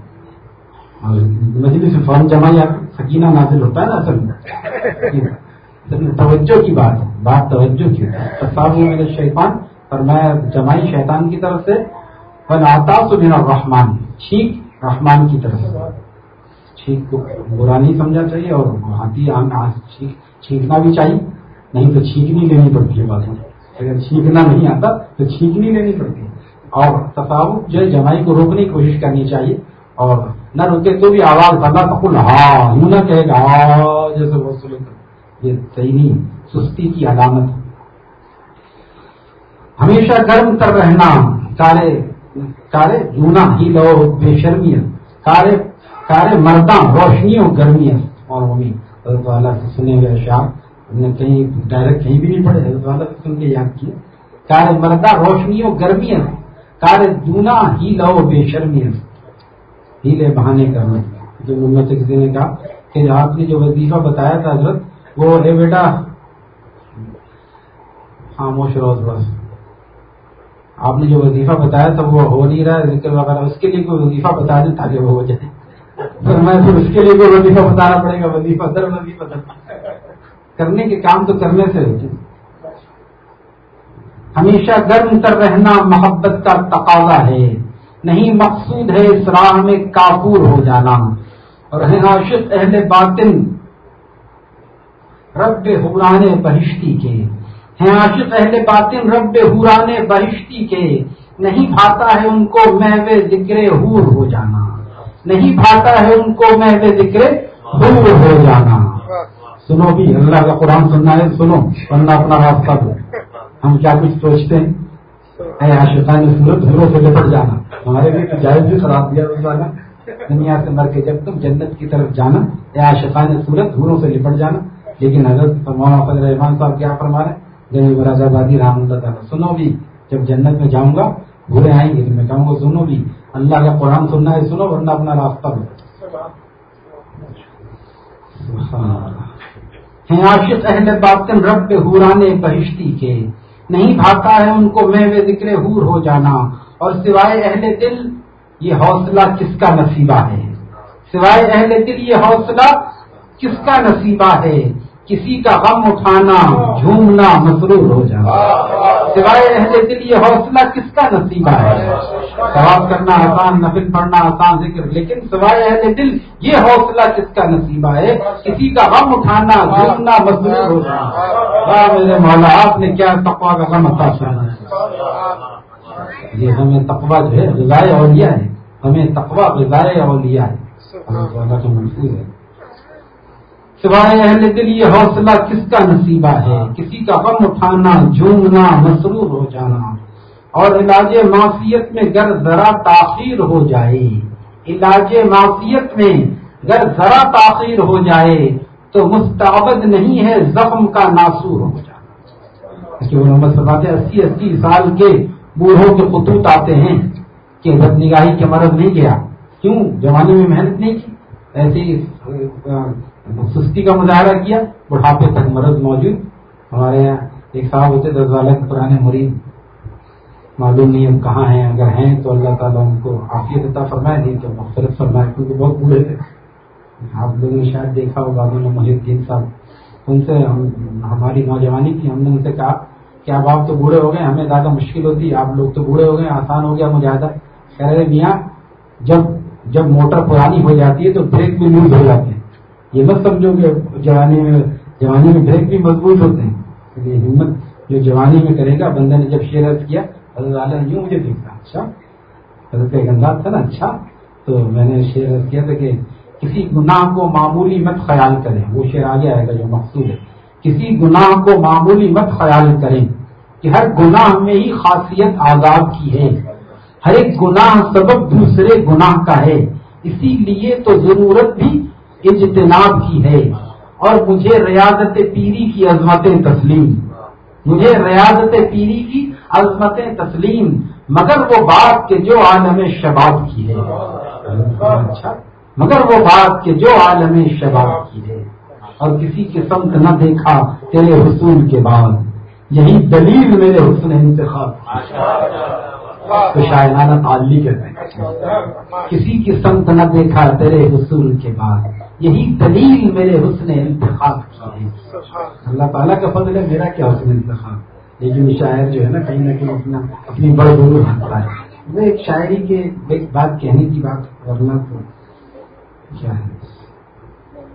مجلس جمائی آتی سکینہ نازل ہوتا ہے نا [LAUGHS] اصل میں۔ توجہ کی بات ہے بات توجہ کی تصاویر میرے شیطان اور میں جمائی شیطان کی طرف سے۔ آتا تو میرا رحمان چھینک رحمان کی طرف سے۔ چھینک کو برا نہیں سمجھا چاہیے اور ہاتھی چھینکنا بھی چاہیے۔ نہیں تو چھینکنی لینی پڑتی ہے باتوں اگر چھینکنا نہیں آتا تو چھینکنی لینی پڑتی۔ ہے اور تصاوت جو ہے جمائی کو روکنے کی کوشش کرنی چاہیے۔ اور نہ روکے تو بھی آواز بندہ کل ہاں یوں نہ کہے گا ہاں جیسے وہ یہ صحیح نہیں، سستی کی علامت ہمیشہ گرم کر رہنا کارے کارے جونا ہی لو، بے شرمیاں۔ کارے کارے مرداں روشنیوں گرمیاں اور حضرت والا سے سنے ہوئے اشعار۔ نے کہیں ڈائریکٹ کہیں بھی نہیں پڑھے، حضرت والا سے سن کے یاد کیے۔ کارے مردہ روشنیوں گرمیاں کارے دونا ہی لو، بے شرمیاں۔ ہی لے بہانے کرنا جو محمد سے کسی نے کہا کہ آپ نے جو وظیفہ بتایا تھا حضرت، وہ اے بیٹا۔ خاموش روز بس۔ آپ نے جو وظیفہ بتایا تھا، وہ ہو نہیں رہا ہے۔ ذکر وغیرہ، اس کے لیے کوئی وظیفہ بتا دیں تاکہ وہ ہو جائے۔ پھر میں پھر اس کے لیے کوئی وظیفہ بتانا پڑے گا۔ وظیفہ در وظیفہ در۔ کرنے کے کام تو کرنے سے ہوتے ہمیشہ گرم کر رہنا محبت کا تقاضا ہے۔ نہیں مقصود ہے اس راہ میں کافور ہو جانا۔ اور ہے عاشق اہل باطن، رب حران بہشتی کے۔ ہیں عاشق اہل باطن، رب حران بہشتی کے۔ نہیں بھاتا ہے ان کو محو ذکر حور ہو جانا۔ نہیں بھاتا ہے ان کو محو ذکر حور ہو جانا۔ سنو بھی، اللہ کا قرآن سننا ہے، سنو، ورنہ اپنا راستہ دو۔ ہم کیا کچھ سوچتے ہیں؟ اے عاشقان صورت حوروں سے لپٹ جانا۔ ہمارے لیے جائز بھی خراب دیا روزانہ۔ دنیا سے مر کے جب تم جنت کی طرف جانا یا شفان صورت دھوروں سے لپٹ جانا۔ لیکن حضرت مولانا فضل رحمان صاحب کیا فرما رہے گئی مراد آبادی، رحم اللہ تعالیٰ سنو بھی، جب جنت میں جاؤں گا بھولے آئیں گے تو میں کہوں گا سنو بھی۔ اللہ کا قرآن سننا ہے، سنو، ورنہ اپنا راستہ عاشق اہل باطن، رب حوران بہشتی کے۔ نہیں بھاتا ہے ان کو میں ذکر حور ہو جانا۔ اور سوائے اہل دل، یہ حوصلہ کس کا نصیبہ ہے؟ سوائے اہل دل، یہ حوصلہ کس کا نصیبہ ہے؟ کسی کا غم اٹھانا، جھومنا مسرور ہو جانا۔ سوائے اہل دل یہ حوصلہ کس کا نصیبہ ہے؟ سواب کرنا آسان، نفل پڑھنا آسان ذکر، لیکن سوائے اہل دل یہ حوصلہ کس کا نصیبہ ہے؟ کسی کا غم اٹھانا، جھومنا مسرور ہو جانا۔ میرے مولا، آپ نے کیا تقوا کا غم عطا فرمایا؟ یہ ہمیں تقوا جو ہے، غذائے اولیاء ہے۔ ہمیں تقوا غذائے اولیاء ہے۔ محفوظ ہے۔ سوائے اہل دل یہ حوصلہ کس کا نصیبہ ہے؟ کسی کا غم اٹھانا جھومنا مسرور ہو جانا۔ اور علاج معافیت میں گر ذرا تاخیر ہو جائے۔ علاج معافیت میں گر ذرا تاخیر ہو جائے تو مستعبد نہیں ہے زخم کا ناسور ہو جانا۔ محمد صاحب اسی اسی سال کے بوڑھوں کے خطوط آتے ہیں کہ بد نگاہی کے مرض نہیں گیا۔ کیوں؟ جوانی میں محنت نہیں کی۔ ایسی سستی کا مظاہرہ کیا، بڑھاپے تک مرض موجود۔ ہمارے یہاں ایک صاحب ہوتے دس والے پرانے مرید۔ معلوم نہیں اب کہاں ہیں، اگر ہیں تو اللہ تعالیٰ ان کو عافیت عطا فرمائے، نہیں تو مختلف فرمائے، کیونکہ بہت بوڑھے تھے۔ آپ لوگوں نے شاید دیکھا ہوگا محیط الدین صاحب، ان سے ہم، ہماری نوجوانی تھی، ہم نے ان سے کہا کہ اب آپ تو بوڑھے ہو گئے، ہمیں زیادہ مشکل ہوتی ہے آپ لوگ تو بوڑھے ہو گئے، آسان ہو گیا مجاہدہ۔ کہہ رہے میاں، جب جب موٹر پرانی ہو جاتی ہے تو بریک بھی لوز ہو جاتے ہیں یہ مت سمجھو کہ جوانی میں جوانی میں بریک بھی مضبوط ہوتے ہیں۔ یہ ہمت جو جوانی میں کرے گا، بندہ نے جب شیر عرض کیا، حضرت والا نے یوں مجھے دیکھا اچھا؟ حضرت کا ایک انداز تھا نا اچھا؟ تو میں نے شیر عرض کیا تھا کہ کسی گناہ کو معمولی مت خیال کریں۔ وہ شیر آگے آئے گا جو مقصود ہے۔ کسی گناہ کو معمولی مت خیال کریں کہ ہر گناہ میں ہی خاصیت آزاد کی ہے۔ ہر ایک گناہ سبب دوسرے گناہ کا ہے۔ اسی لیے تو ضرورت بھی اجتناب کی ہے اور مجھے ریاضت پیری کی عظمت تسلیم، مجھے ریاضت پیری کی عظمت تسلیم، مگر وہ بات کہ جو عالم شباب کی ہے۔ اچھا مگر وہ بات کہ جو عالم شباب کی ہے۔ اور کسی کی سمت نہ دیکھا تیرے حصول کے بعد۔ یہی دلیل میرے حسن انتخاب تو شاعرانہ تعلی کہتے ہیں کسی کی سمت نہ دیکھا تیرے حصول کے بعد۔ یہی دلیل میرے حسن انتخاب کی ہے۔ اللہ تعالیٰ کا فضل ہے میرا کیا حسن انتخاب؟ لیکن شاعر جو ہے نا کہیں نہ کہیں اپنا اپنی بڑے ضرور ہنستا ہے۔ وہ ایک شاعری کے ایک بات کہنے کی بات ورنہ تو کیا ہے؟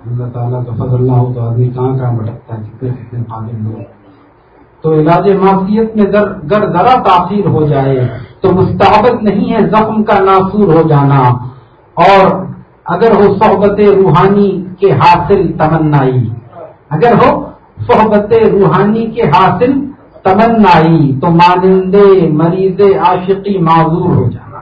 اللہ تعالیٰ کا فضل نہ ہو تو آدمی کہاں کہاں بھٹکتا ہے کتنے کتنے قابل لوگ۔ تو علاج معافیت میں گر ذرا تاثیر ہو جائے تو مستعبت نہیں ہے زخم کا ناصور ہو جانا۔ اور اگر ہو صحبت روحانی کے حاصل تمنائی، اگر ہو صحبت روحانی کے حاصل تمنائی، تو مانندے مریض عاشقی معذور ہو جانا۔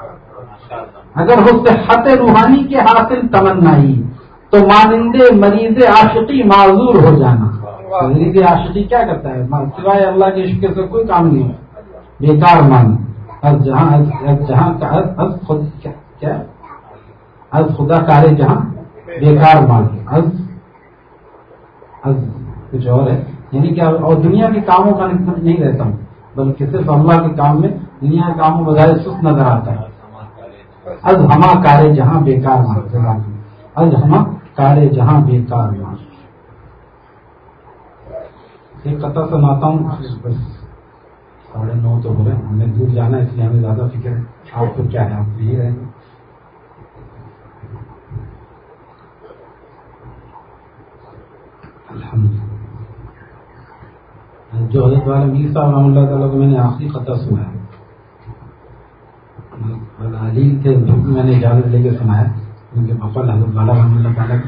اگر ہو صحت روحانی کے حاصل تمنائی، تو مانندے مریض عاشقی معذور ہو جانا۔ مریض عاشقی کیا کرتا ہے؟ سوائے اللہ کے عشق سے کوئی کام نہیں۔ ہے بیکار مان جہاں جہاں کا کیا؟ از خدا کارے جہاں بیکار مان از از کچھ اور ہے۔ یعنی کہ اور دنیا کے کاموں کا نہیں رہتا ہوں، بلکہ صرف اللہ کے کام میں دنیا کے کاموں بظاہر سست نظر آتا ہے۔ از ہما کارے جہاں بیکار مان از ہما کارے جہاں بیکار مان ایک قطع سناتا ہوں۔ بس ساڑھے نو تو ہو رہے ہیں۔ ہم نے دور جانا ہے، اس لیے ہمیں زیادہ فکر ہے۔ آپ کو کیا ہے آپ یہی رہیں۔ گے الحمد. ہاں، جو حضرت والا میر صاحب، رحمۃ اللہ تعالیٰ کو میں نے آخری خطہ سنا ہے ہاں، علی تھے میں نے اجازت لے کے سنایا ان کے بفل حضرت والا رحمۃ اللہ تعالیٰ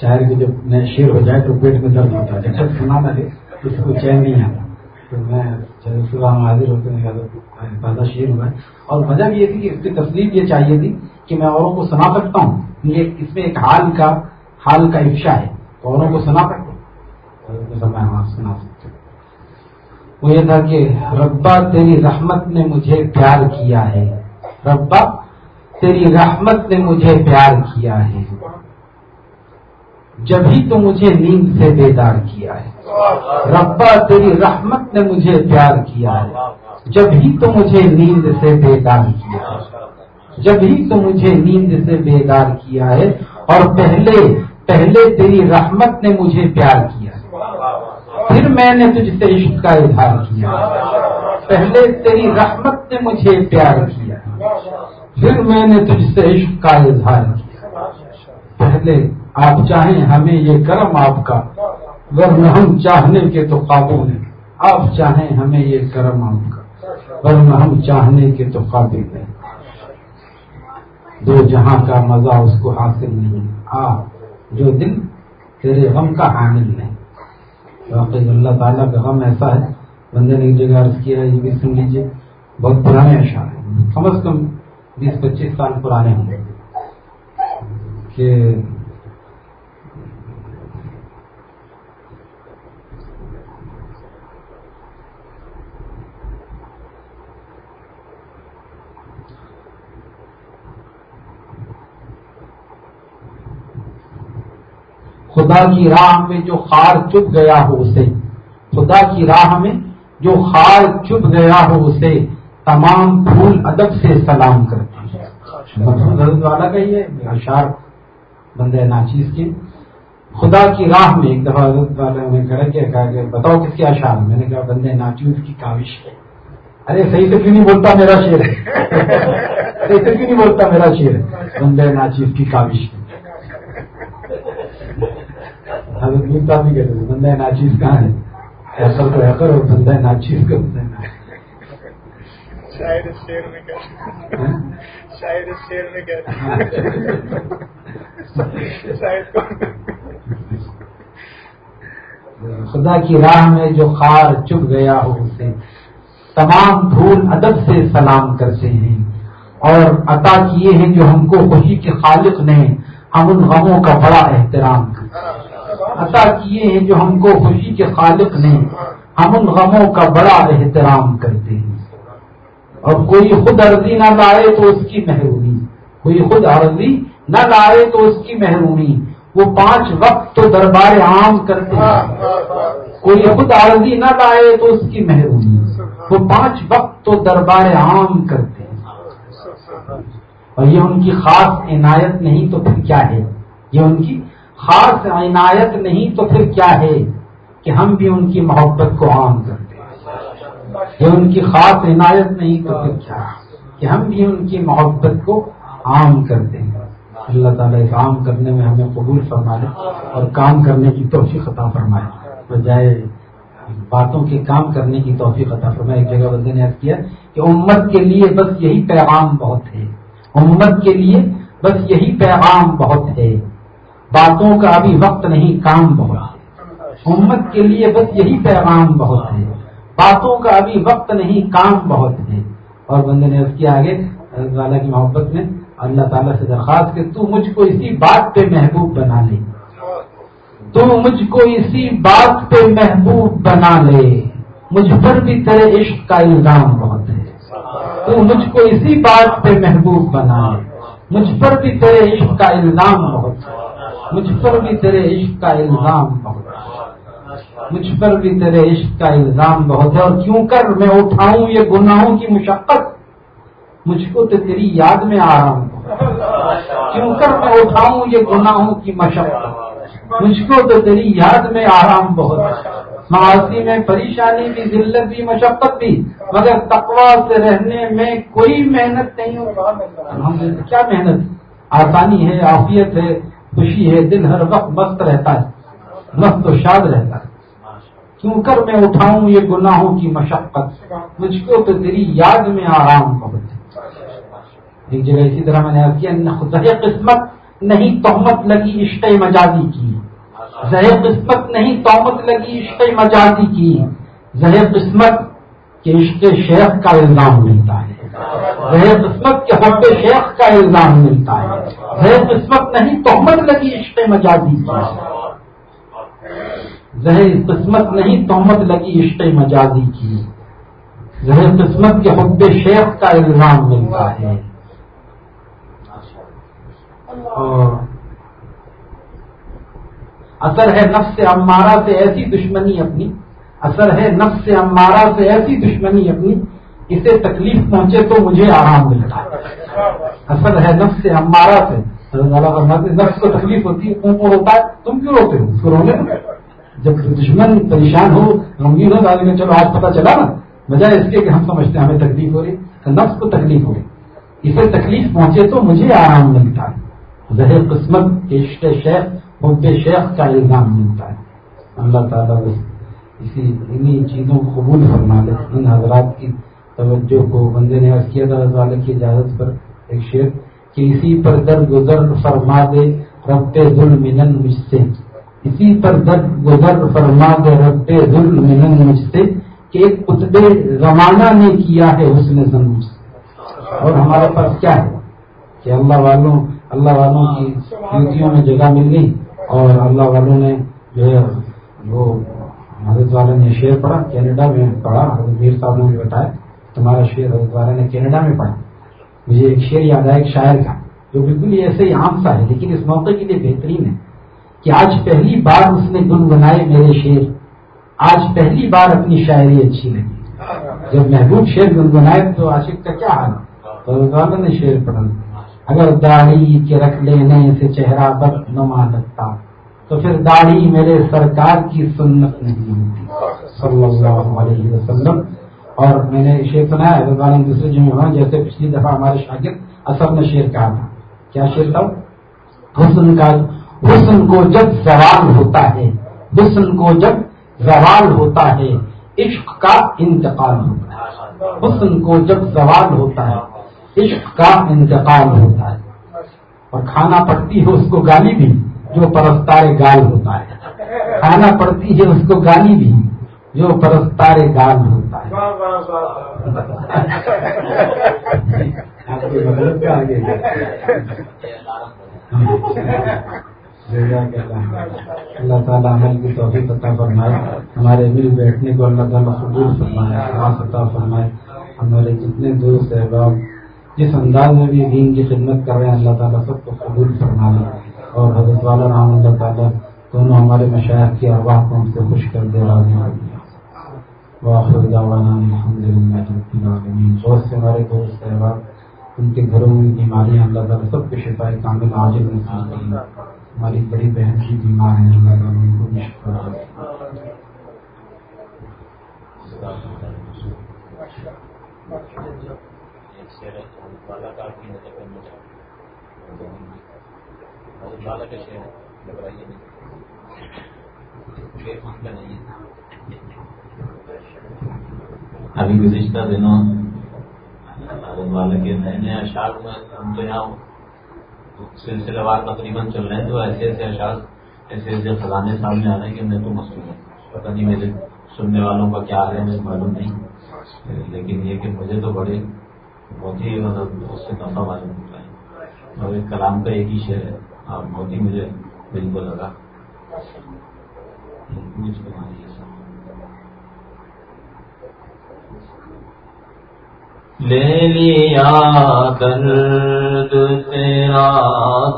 شاعر کے جب نئے شیر ہو جائے تو پیٹ میں درد ہوتا ہے، جب سنا تھا کسی کو چین نہیں آتا۔ تو میں صبح حاضر ہوتے ہیں تازہ شیر ہوا ہے اور وجہ بھی یہ تھی کہ اس کی تصویر یہ چاہیے تھی کہ میں اوروں کو سنا سکتا ہوں اس میں ایک حال کا حال کا افشا ہے تو اوروں کو سنا سکتا ہوں۔ سنا سکتا ہوں وہ یہ تھا کہ ربا تیری رحمت نے مجھے پیار کیا ہے۔ ربا تیری رحمت نے مجھے پیار کیا ہے۔ جب ہی تو مجھے نیند سے بیدار کیا ہے۔ ربا تیری رحمت نے مجھے پیار کیا ہے۔ جب ہی تو مجھے نیند سے بیدار کیا ہے۔ جب ہی تو مجھے نیند سے بیدار کیا ہے اور پہلے پہلے تیری رحمت نے مجھے پیار کیا پھر میں نے تجھ سے عشق کا اظہار کیا۔ پہلے تیری رحمت نے مجھے پیار کیا۔ پھر میں نے تجھ سے عشق کا اظہار کیا۔ پہلے آپ چاہیں ہمیں یہ کرم آپ کا، ورنہ ہم چاہنے کے تو قابو ہیں آپ چاہیں ہمیں یہ کرم آپ کا، ورنہ ہم چاہنے کے تو قابل ہیں دو جہاں کا مزہ اس کو حاصل نہیں۔ آپ جو دل تیرے غم کا حامل نہیں واقعی اللہ تعالیٰ کا غم ایسا ہے، بندے نے ایک جگہ عرض کیا ہے، یہ بھی سن لیجیے بہت پرانے اشعار ہیں۔ کم از کم بیس پچیس سال پرانے ہوں گے کہ خدا کی راہ میں جو خار چپ گیا ہو اسے، خدا کی راہ میں جو خار چپ گیا ہو اسے، تمام پھول ادب سے سلام کرتے ہیں۔ حضرت والا کا یہ اشار بندے ناچیز کے خدا کی راہ میں ایک دفعہ حضرت والا نے کہا کہ کہا کہ بتاؤ کس کے اشار میں نے کہا بندے ناچیز کی کاوش ہے۔ ارے، صحیح سے کیوں نہیں بولتا میرا شیر ہے صحیح سے کیوں نہیں بولتا میرا شیر ہے بندے ناچیز کی کاوش ہے۔ حضرت ملتا بھی کہتے ہیں بندہ ناچیز کہاں ہے ایسا تو ایسا اور بندہ ناچیز کا بندہ ناچیز شاید شیر میں کیا شاید شیر میں کیا شاید خدا کی راہ میں جو خار چپ گیا ہو اسے۔ تمام پھول ادب سے سلام کرتے ہیں۔ اور عطا کیے ہیں جو ہم کو خوشی کے خالق نے۔ ہم ان غموں کا بڑا احترام عطا کیے ہیں جو ہم کو خوشی کے خالق نے ہم ان غموں کا بڑا احترام کرتے ہیں۔ اور کوئی خود عرضی نہ لائے تو اس کی محرومی۔ کوئی خود عرضی نہ لائے تو اس کی محرومی۔ وہ پانچ وقت تو دربار عام کرتے ہیں۔ کوئی خود عرضی نہ لائے تو اس کی محرومی۔ وہ پانچ وقت تو دربار عام کرتے ہیں۔ اور یہ ان کی خاص عنایت نہیں تو پھر کیا ہے؟ یہ ان کی خاص عنایت نہیں تو پھر کیا ہے کہ ہم بھی ان کی محبت کو عام کرتے ہیں یہ ان کی خاص عنایت نہیں تو پھر کیا؟ کہ ہم بھی ان کی محبت کو عام کرتے ہیں اللہ تعالیٰ کام کرنے میں ہمیں قبول فرمائے اور کام کرنے کی توفیق عطا فرمائے۔ بجائے باتوں کے کام کرنے کی توفیق عطا فرمائے۔ ایک جگہ بندے نے کیا کہ امت کے لیے بس یہی پیغام بہت ہے۔ امت کے لیے بس یہی پیغام بہت ہے۔ باتوں کا ابھی وقت نہیں، کام بہت امت کے لیے بس یہی پیغام بہت ہے۔ باتوں کا ابھی وقت نہیں، کام بہت ہے۔ اور بندے نے اس کیا آگے والا کی محبت میں اللہ تعالیٰ سے درخواست کہ تو مجھ کو اسی بات پہ محبوب بنا لے۔ تو مجھ کو اسی بات پہ محبوب بنا لے۔ مجھ پر بھی تیرے عشق کا الزام بہت ہے۔ تو مجھ کو اسی بات پہ محبوب بنا مجھ پر بھی تیرے عشق کا الزام بہت ہے۔ مجھ پر بھی تیرے عشق کا الزام بہت ہے۔ مجھ پر بھی تیرے عشق کا الزام بہت ہے اور کیوں کر میں اٹھاؤں یہ گناہوں کی مشقت؟ مجھ کو تو تیری یاد میں آ رہا ہوں۔ کیوں کر میں اٹھاؤں یہ گناہوں کی مشق مجھ کو تو تیری یاد میں آرام بہت معاشی میں پریشانی بھی، ذلت بھی، مشقت بھی، مگر تقوا سے رہنے میں کوئی محنت نہیں۔ ہو کیا محنت؟ آسانی ہے آفیت ہے خوشی ہے، دل ہر وقت مست رہتا ہے، مست و شاد رہتا ہے۔ کیوں کر میں اٹھاؤں یہ گناہوں کی مشقت؟ مجھ کو تو تیری یاد میں آرام بہت ایک جگہ اسی طرح میں نے کیا زہ قسمت نہیں تہمت لگی عشق مجازی کی۔ زہ قسمت نہیں تہمت لگی عشق مجازی کی۔ زہ قسمت کے عشق شیخ کا الزام ملتا ہے۔ زہ قسمت کے حب شیخ کا الزام ملتا ہے۔ زہ قسمت نہیں، تہمت لگی عشق مجازی کی زہ قسمت نہیں، تہمت لگی عشق مجازی کی۔ زہ قسمت کے حب شیخ کا الزام ملتا ہے۔ اثر ہے نفس امارہ سے ایسی دشمنی اپنی۔ اثر ہے نفس امارہ سے ایسی دشمنی اپنی۔ اسے تکلیف پہنچے تو مجھے آرام ملتا ہے۔ اثر ہے نفس امارہ سے۔ نفس کو تکلیف ہوتی ہے تم کو ہوتا ہے؟ تم کیوں روتے ہو؟ اس کو رونے جب دشمن پریشان ہو، غمگین ہو تو چلو، آج پتا چلا نا۔ بجائے اس کے کہ ہم سمجھتے ہیں ہمیں تکلیف ہو رہی تو نفس کو تکلیف ہو رہی اسے تکلیف پہنچے تو مجھے آرام ملتا ہے۔ زہر قسمت عشق شیخ ان شیخ کا الزام ملتا ہے۔ اللہ تعالیٰ اسی انہیں چیزوں کو قبول فرما لے، ان حضرات کی توجہ کو بندے نے عرض کیا تھا والے کی اجازت پر ایک شعر کہ اسی پر درد گزر فرما دے ربتے ظلم منن مجھ سے۔ اسی پر درد گزر فرما دے ربتے ظلم منن مجھ سے کہ ایک قطب زمانہ نے کیا ہے اس نے مجھ سے اور ہمارے پاس کیا ہے؟ کہ اللہ والوں اللہ والوں کی یوتیوں میں جگہ مل گئی۔ اور اللہ والوں نے جو ہے، وہ حضرت والے نے شعر پڑھا، کینیڈا میں پڑھا، حضرت میر صاحب نے بتایا۔ تمہارا شعر حضرت نے کینیڈا میں پڑھا۔ مجھے ایک شعر یاد آیا ایک شاعر کا جو بالکل ہی ایسے ہی عام سا ہے، لیکن اس موقع کے لیے بہترین ہے کہ آج پہلی بار اس نے گنگنائے میرے شعر۔ آج پہلی بار اپنی شاعری اچھی لگی۔ جب محبوب شعر گنگنائے تو عاشق کا کیا حال؟ حضرت نے شعر پڑھا۔ اگر داڑھی کے رکھ لینے سے چہرہ بد نما لگتا، تو پھر داڑھی میرے سرکار کی سنت نہیں ہوتی۔ صلی اللہ علیہ وسلم اور میں نے شعر سنا ہے دوسرے جمعہ جیسے پچھلی دفعہ ہمارے شاگرد اصل نے شعر کہا تھا۔ کیا شعر تھا؟ حسن کا، حسن کو جب زوال ہوتا ہے، حسن کو جب زوال ہوتا ہے، عشق کا انتقال ہوتا ہے۔ حسن کو جب زوال ہوتا ہے، عشق کا انتقال ہوتا ہے۔ اور کھانا پڑتی ہے اس کو گالی بھی، جو پرستار گال ہوتا ہے۔ کھانا پڑتی ہے اس کو گالی بھی، جو پرستار گال ہوتا ہے۔ اللہ تعالیٰ عمل کی توفیق عطا فرمائے ہمارے مل بیٹھنے کو اللہ تعالیٰ قبول فرمائے خاص عطا فرمائے ہمارے جتنے دوست احباب جس انداز میں بھی دین کی خدمت کر رہے ہیں اللہ تعالیٰ سب کو قبول فرما لے اور حضرت والا رحم اللہ تعالیٰ دونوں ہمارے مشاہد کی ارواح کو ہم سے خوش کر دے رہا بہت سے ہمارے دوست، احباب، ان کے گھروں میں بیماریاں اللہ تعالیٰ سب کے شفا کامل حاضر میں ہماری بڑی بہن کی بیمار ہیں اللہ تعالیٰ ان کو بھی شفا ابھی گزشتہ دنوں والا کے نئے نئے اشعار میں ہم تو یہاں سلسلہ وار تقریباً چل رہے ہیں تو ایسے ایسے اشعار، ایسے ایسے خزانے سامنے آ رہے ہیں کہ میں تو مصروف ہوں پتہ نہیں میرے سننے والوں کا کیا ہے مجھے معلوم نہیں۔ لیکن یہ کہ مجھے تو بڑے بہت ہی مطلب اس سے نفع معلوم ہوتا ہے۔ اور ایک کلام کا ایک ہی شعر ہے۔ اور بہت ہی مجھے دل کو لگا مجھ کو لے لیا درد تیرا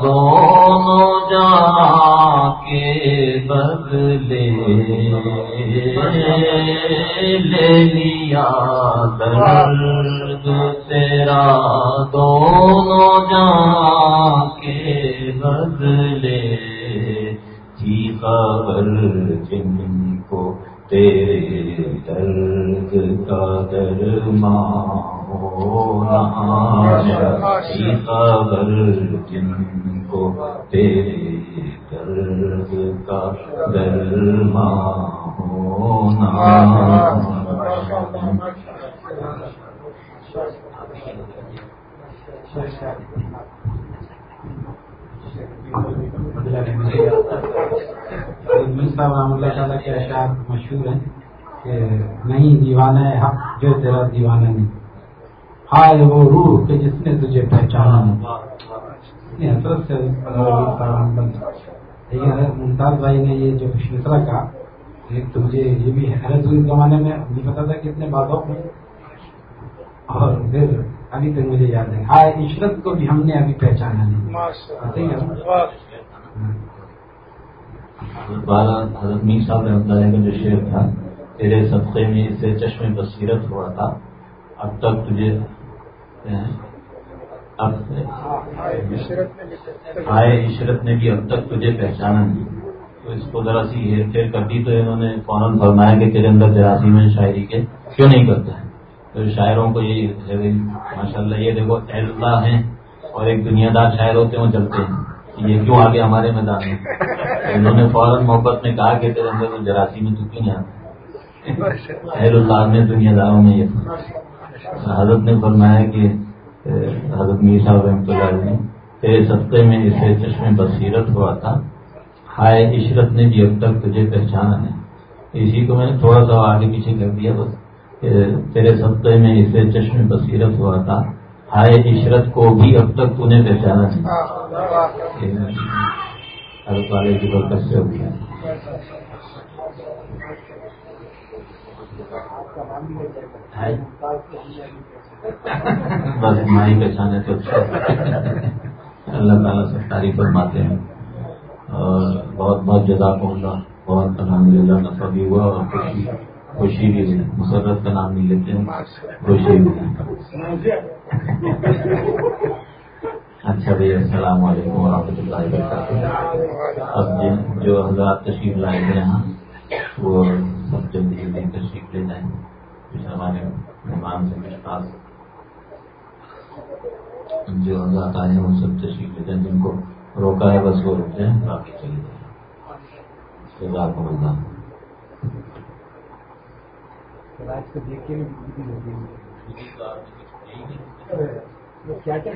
دونوں جا کے بدلے۔ لے لیا درد تیرا دونوں جا کے بدلے۔ تھی خبر جن کو تیرے درد کا درمان۔ خبر جن کو تیرے درد کا درما ہونا صاحب رحم اللہ تعالیٰ کے اشعار مشہور ہیں کہ نہیں دیوانہ ہے حق جو تیرا دیوانہ نہیں ہائے وہ روح کہ جس نے تجھے پہچانا حضرت سے لیکن حضرت ممتاز بھائی نے یہ جو مشرا کہا ایک تو مجھے یہ بھی حیرت ہوئی زمانے میں نہیں پتا تھا کہ اتنے بادوں میں۔ اور پھر ابھی تک مجھے یاد ہے ہائے عشرت کو بھی ہم نے ابھی پہچانا نہیں۔ حضرت میر صاحب رحمۃ کا جو شعر تھا تیرے صدقے میں اسے چشم بصیرت ہوا تھا اب تک تجھے آئے عشرت نے بھی اب تک تجھے پہچانا نہیں۔ تو اس کو ذرا سی ہیر پھیر کر دی تو انہوں نے فوراً فرمایا کہ تیرے اندر جراثیم میں شاعری کے کیوں نہیں کرتا ہے؟ تو شاعروں کو یہ ماشاء اللہ یہ دیکھو، اللہ ہیں اور ایک دنیا دار شاعر ہوتے ہیں، وہ چلتے ہیں۔ یہ کیوں آگے ہمارے میدان میں؟ انہوں نے فوراً محبت میں کہا کہ تیرے اندر جراثیم میں تو کیوں نہیں آتا اہل اللہ میں دنیا داروں میں یہ حضرت نے فرمایا کہ حضرت میر صاحب رحمۃ اللہ نے، تیرے سطح میں اسے چشم بصیرت ہوا تھا۔ ہائے عشرت نے بھی اب تک تجھے پہچانا نہیں اسی کو میں نے تھوڑا سا آگے پیچھے کر دیا، بس تیرے سطح میں اسے چشم بصیرت ہوا تھا۔ ہائے عشرت کو بھی اب تک تو نے پہچانا نہیں حضرت والے کی برکت سے ہو گیا۔ اچھا، اچھا، اچھا۔ [LAUGHS] بس مائی پہچانے تو اچھا اللہ تعالیٰ سے تعریف فرماتے ہیں۔ اور بہت بہت جزا پہنچا بہت الحمد للہ نفع بھی ہوا اور خوشی خوشی بھی ہوئی مسرت کا نام نہیں لیتے ہیں۔ خوشی بھی اچھا بھائی السلام علیکم و رحمۃ اللہ وبرکاتہ۔ اب جن جو حضرات تشریف لائے ہیں یہاں وہ سب جلدی جلدی تشریف لے جائیں۔ ہمارے مہمان سے میرے پاس جو حضرات آئے ہیں وہ سب تشریف لیتے ہیں جن کو روکا ہے بس وہ رک جائیں باقی چلی جائیں۔ جزاکم اللہ کیا کیا